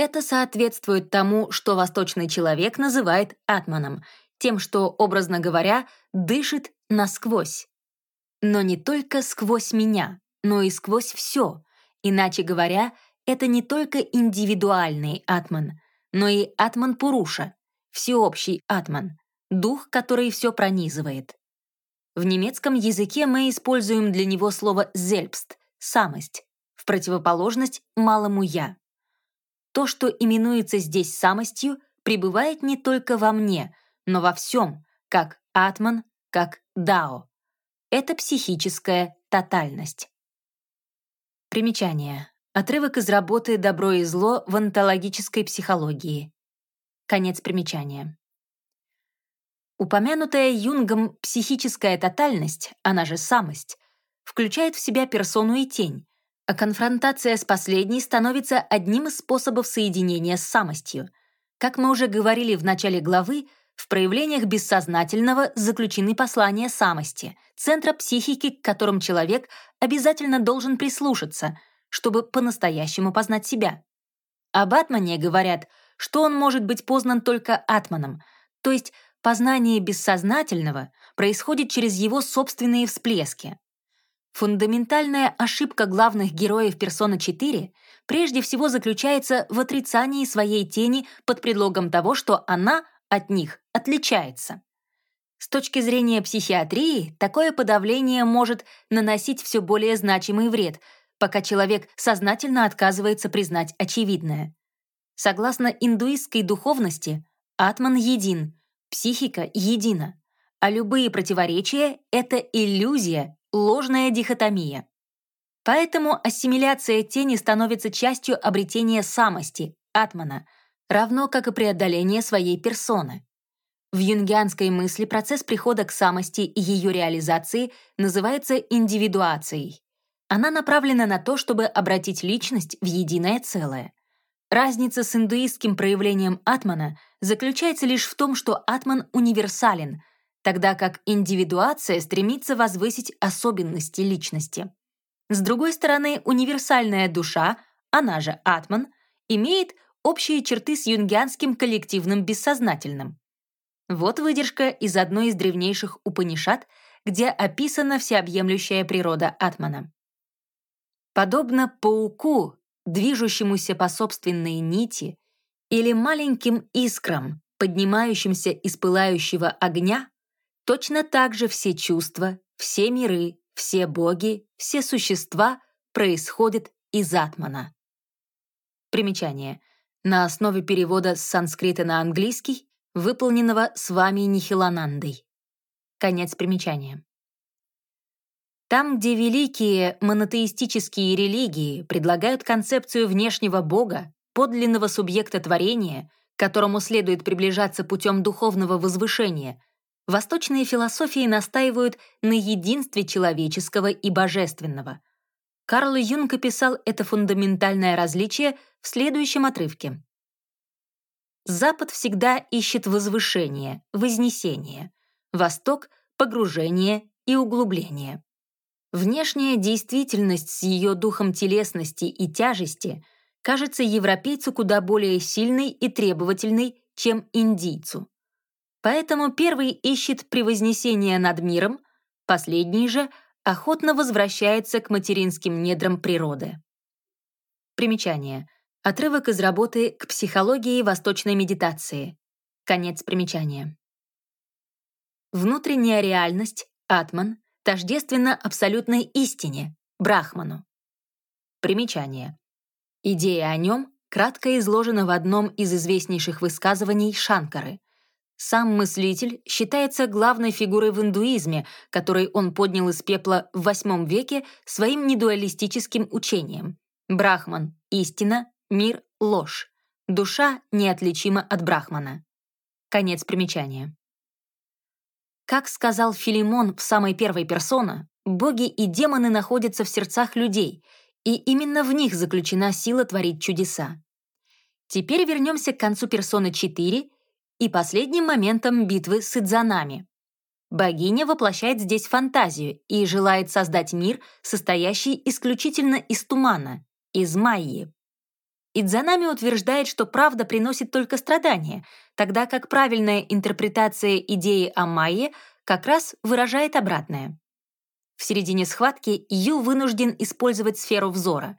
Это соответствует тому, что восточный человек называет атманом, тем, что, образно говоря, дышит насквозь. Но не только сквозь меня, но и сквозь все. Иначе говоря, это не только индивидуальный атман, но и атман Пуруша, всеобщий атман, дух, который все пронизывает. В немецком языке мы используем для него слово «зельбст» — «самость», в противоположность малому «я». То, что именуется здесь самостью, пребывает не только во мне, но во всем, как атман, как дао. Это психическая тотальность. Примечание. Отрывок из работы «Добро и зло в онтологической психологии». Конец примечания. Упомянутая Юнгом психическая тотальность, она же самость, включает в себя персону и тень, а конфронтация с последней становится одним из способов соединения с самостью. Как мы уже говорили в начале главы, в проявлениях бессознательного заключены послания самости, центра психики, к которым человек обязательно должен прислушаться, чтобы по-настоящему познать себя. Об атмане говорят, что он может быть познан только атманом, то есть познание бессознательного происходит через его собственные всплески. Фундаментальная ошибка главных героев «Персона 4» прежде всего заключается в отрицании своей тени под предлогом того, что она от них отличается. С точки зрения психиатрии, такое подавление может наносить все более значимый вред, пока человек сознательно отказывается признать очевидное. Согласно индуистской духовности, атман един, психика едина, а любые противоречия — это иллюзия, ложная дихотомия. Поэтому ассимиляция тени становится частью обретения самости, атмана, равно как и преодоление своей персоны. В юнгианской мысли процесс прихода к самости и ее реализации называется индивидуацией. Она направлена на то, чтобы обратить личность в единое целое. Разница с индуистским проявлением атмана заключается лишь в том, что атман универсален, тогда как индивидуация стремится возвысить особенности личности. С другой стороны, универсальная душа, она же атман, имеет общие черты с юнгианским коллективным бессознательным. Вот выдержка из одной из древнейших Упанишат, где описана всеобъемлющая природа Атмана. Подобно пауку, движущемуся по собственной нити, или маленьким искрам, поднимающимся из пылающего огня, точно так же все чувства, все миры, все боги, все существа происходят из Атмана. Примечание. На основе перевода с санскрита на английский выполненного с вами Нихиланандой. Конец примечания. Там, где великие монотеистические религии предлагают концепцию внешнего бога, подлинного субъекта творения, которому следует приближаться путем духовного возвышения, восточные философии настаивают на единстве человеческого и божественного. Карл Юнг описал это фундаментальное различие в следующем отрывке. Запад всегда ищет возвышение, вознесение. Восток — погружение и углубление. Внешняя действительность с ее духом телесности и тяжести кажется европейцу куда более сильной и требовательной, чем индийцу. Поэтому первый ищет превознесение над миром, последний же охотно возвращается к материнским недрам природы. Примечание — Отрывок из работы «К психологии восточной медитации». Конец примечания. Внутренняя реальность, атман, тождественна абсолютной истине, брахману. Примечание. Идея о нем кратко изложена в одном из известнейших высказываний Шанкары. Сам мыслитель считается главной фигурой в индуизме, который он поднял из пепла в VIII веке своим недуалистическим учением. Брахман — истина, Мир — ложь. Душа неотличима от Брахмана. Конец примечания. Как сказал Филимон в самой первой персона, боги и демоны находятся в сердцах людей, и именно в них заключена сила творить чудеса. Теперь вернемся к концу персоны 4 и последним моментом битвы с Идзанами. Богиня воплощает здесь фантазию и желает создать мир, состоящий исключительно из тумана, из майи. Идзанами утверждает, что правда приносит только страдания, тогда как правильная интерпретация идеи о Майе как раз выражает обратное. В середине схватки Ю вынужден использовать сферу взора.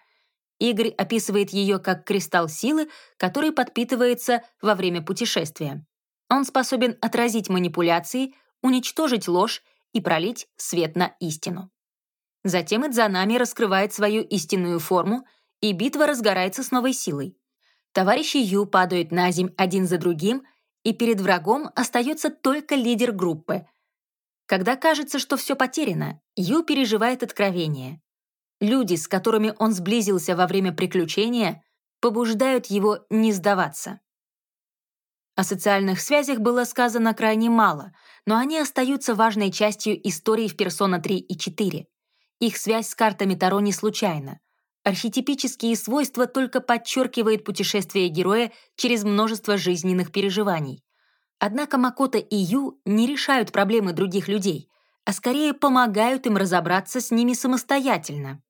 Игорь описывает ее как кристалл силы, который подпитывается во время путешествия. Он способен отразить манипуляции, уничтожить ложь и пролить свет на истину. Затем Идзанами раскрывает свою истинную форму — и битва разгорается с новой силой. Товарищи Ю падают на земь один за другим, и перед врагом остается только лидер группы. Когда кажется, что все потеряно, Ю переживает откровение. Люди, с которыми он сблизился во время приключения, побуждают его не сдаваться. О социальных связях было сказано крайне мало, но они остаются важной частью истории в «Персона 3» и 4. Их связь с картами Таро не случайна. Архетипические свойства только подчеркивает путешествие героя через множество жизненных переживаний. Однако Макото и Ю не решают проблемы других людей, а скорее помогают им разобраться с ними самостоятельно.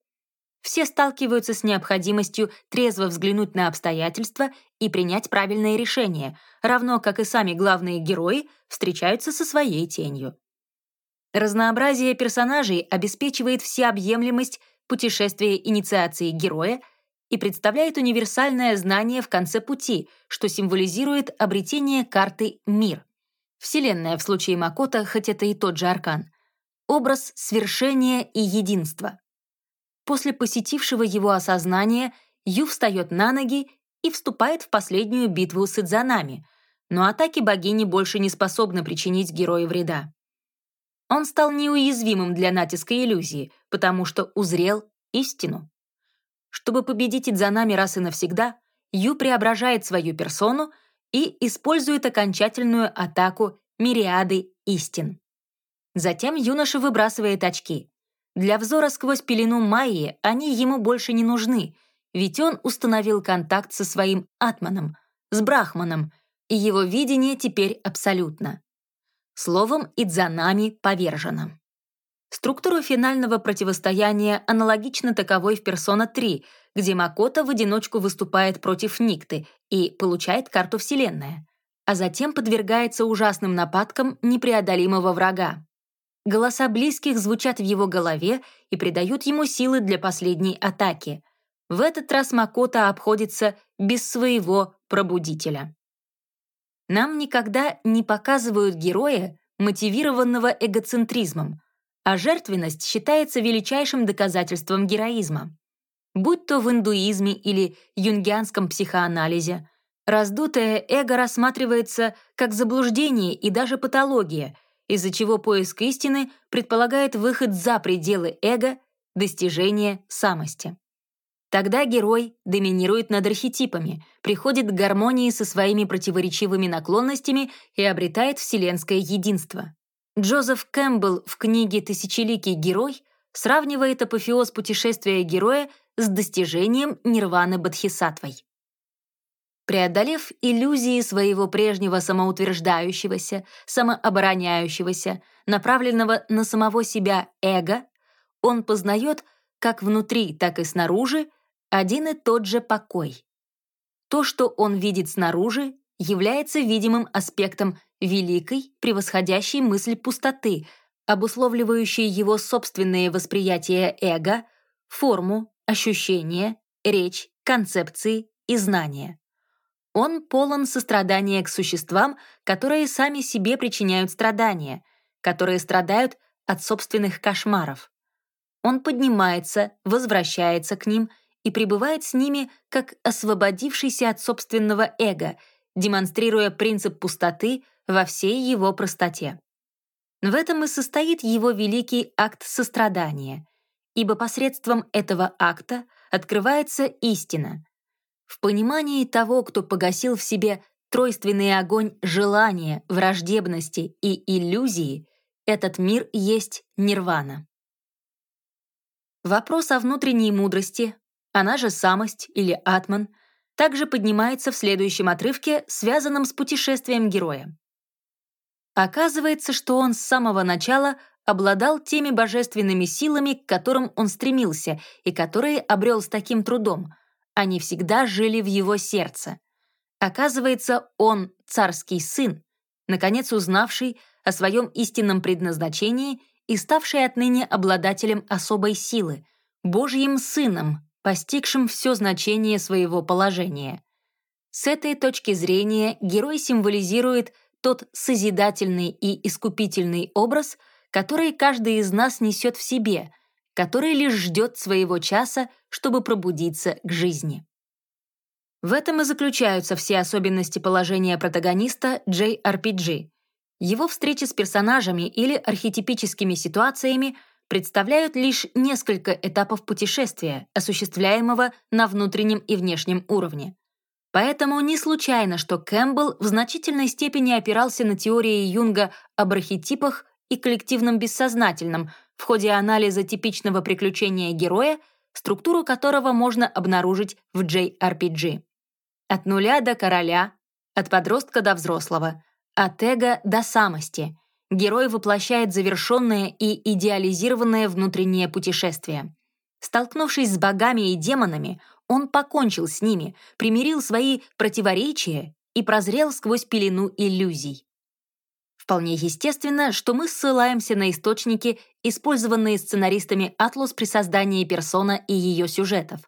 Все сталкиваются с необходимостью трезво взглянуть на обстоятельства и принять правильное решение, равно как и сами главные герои встречаются со своей тенью. Разнообразие персонажей обеспечивает всеобъемлемость путешествие инициации героя и представляет универсальное знание в конце пути, что символизирует обретение карты «Мир». Вселенная в случае Макота, хоть это и тот же аркан. Образ свершения и единства. После посетившего его осознания Ю встает на ноги и вступает в последнюю битву с Идзанами, но атаки богини больше не способны причинить герою вреда. Он стал неуязвимым для натиска иллюзии, потому что узрел истину. Чтобы победить Идзанами раз и навсегда, Ю преображает свою персону и использует окончательную атаку мириады истин. Затем юноша выбрасывает очки. Для взора сквозь пелену Майи они ему больше не нужны, ведь он установил контакт со своим атманом, с брахманом, и его видение теперь абсолютно. Словом, Идзанами повержена. Структура финального противостояния аналогична таковой в «Персона 3», где Макото в одиночку выступает против Никты и получает карту Вселенная, а затем подвергается ужасным нападкам непреодолимого врага. Голоса близких звучат в его голове и придают ему силы для последней атаки. В этот раз Макото обходится без своего пробудителя. Нам никогда не показывают героя, мотивированного эгоцентризмом, а жертвенность считается величайшим доказательством героизма. Будь то в индуизме или юнгианском психоанализе, раздутое эго рассматривается как заблуждение и даже патология, из-за чего поиск истины предполагает выход за пределы эго, достижение самости. Тогда герой доминирует над архетипами, приходит к гармонии со своими противоречивыми наклонностями и обретает вселенское единство. Джозеф Кэмпбелл в книге «Тысячеликий герой» сравнивает апофеоз путешествия героя с достижением нирваны Бодхисаттвой. Преодолев иллюзии своего прежнего самоутверждающегося, самообороняющегося, направленного на самого себя эго, он познает как внутри, так и снаружи один и тот же покой. То, что он видит снаружи, является видимым аспектом великой, превосходящей мысль пустоты, обусловливающей его собственное восприятие эго, форму, ощущения, речь, концепции и знания. Он полон сострадания к существам, которые сами себе причиняют страдания, которые страдают от собственных кошмаров. Он поднимается, возвращается к ним и пребывает с ними как освободившийся от собственного эго — демонстрируя принцип пустоты во всей его простоте. В этом и состоит его великий акт сострадания, ибо посредством этого акта открывается истина. В понимании того, кто погасил в себе тройственный огонь желания, враждебности и иллюзии, этот мир есть нирвана. Вопрос о внутренней мудрости, она же самость или атман — также поднимается в следующем отрывке, связанном с путешествием героя. Оказывается, что он с самого начала обладал теми божественными силами, к которым он стремился и которые обрел с таким трудом. Они всегда жили в его сердце. Оказывается, он царский сын, наконец узнавший о своем истинном предназначении и ставший отныне обладателем особой силы, Божьим сыном, постигшим все значение своего положения. С этой точки зрения герой символизирует тот созидательный и искупительный образ, который каждый из нас несет в себе, который лишь ждет своего часа, чтобы пробудиться к жизни. В этом и заключаются все особенности положения протагониста JRPG. Его встречи с персонажами или архетипическими ситуациями — представляют лишь несколько этапов путешествия, осуществляемого на внутреннем и внешнем уровне. Поэтому не случайно, что Кэмпбелл в значительной степени опирался на теории Юнга об архетипах и коллективном бессознательном в ходе анализа типичного приключения героя, структуру которого можно обнаружить в JRPG. От нуля до короля, от подростка до взрослого, от эго до самости, Герой воплощает завершенное и идеализированное внутреннее путешествие. Столкнувшись с богами и демонами, он покончил с ними, примирил свои противоречия и прозрел сквозь пелену иллюзий. Вполне естественно, что мы ссылаемся на источники, использованные сценаристами Атлус при создании персона и ее сюжетов.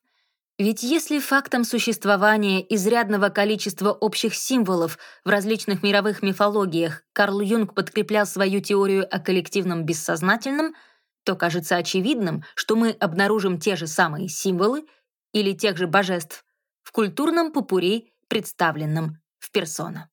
Ведь если фактом существования изрядного количества общих символов в различных мировых мифологиях Карл Юнг подкреплял свою теорию о коллективном бессознательном, то кажется очевидным, что мы обнаружим те же самые символы или тех же божеств в культурном попури, представленном в персона.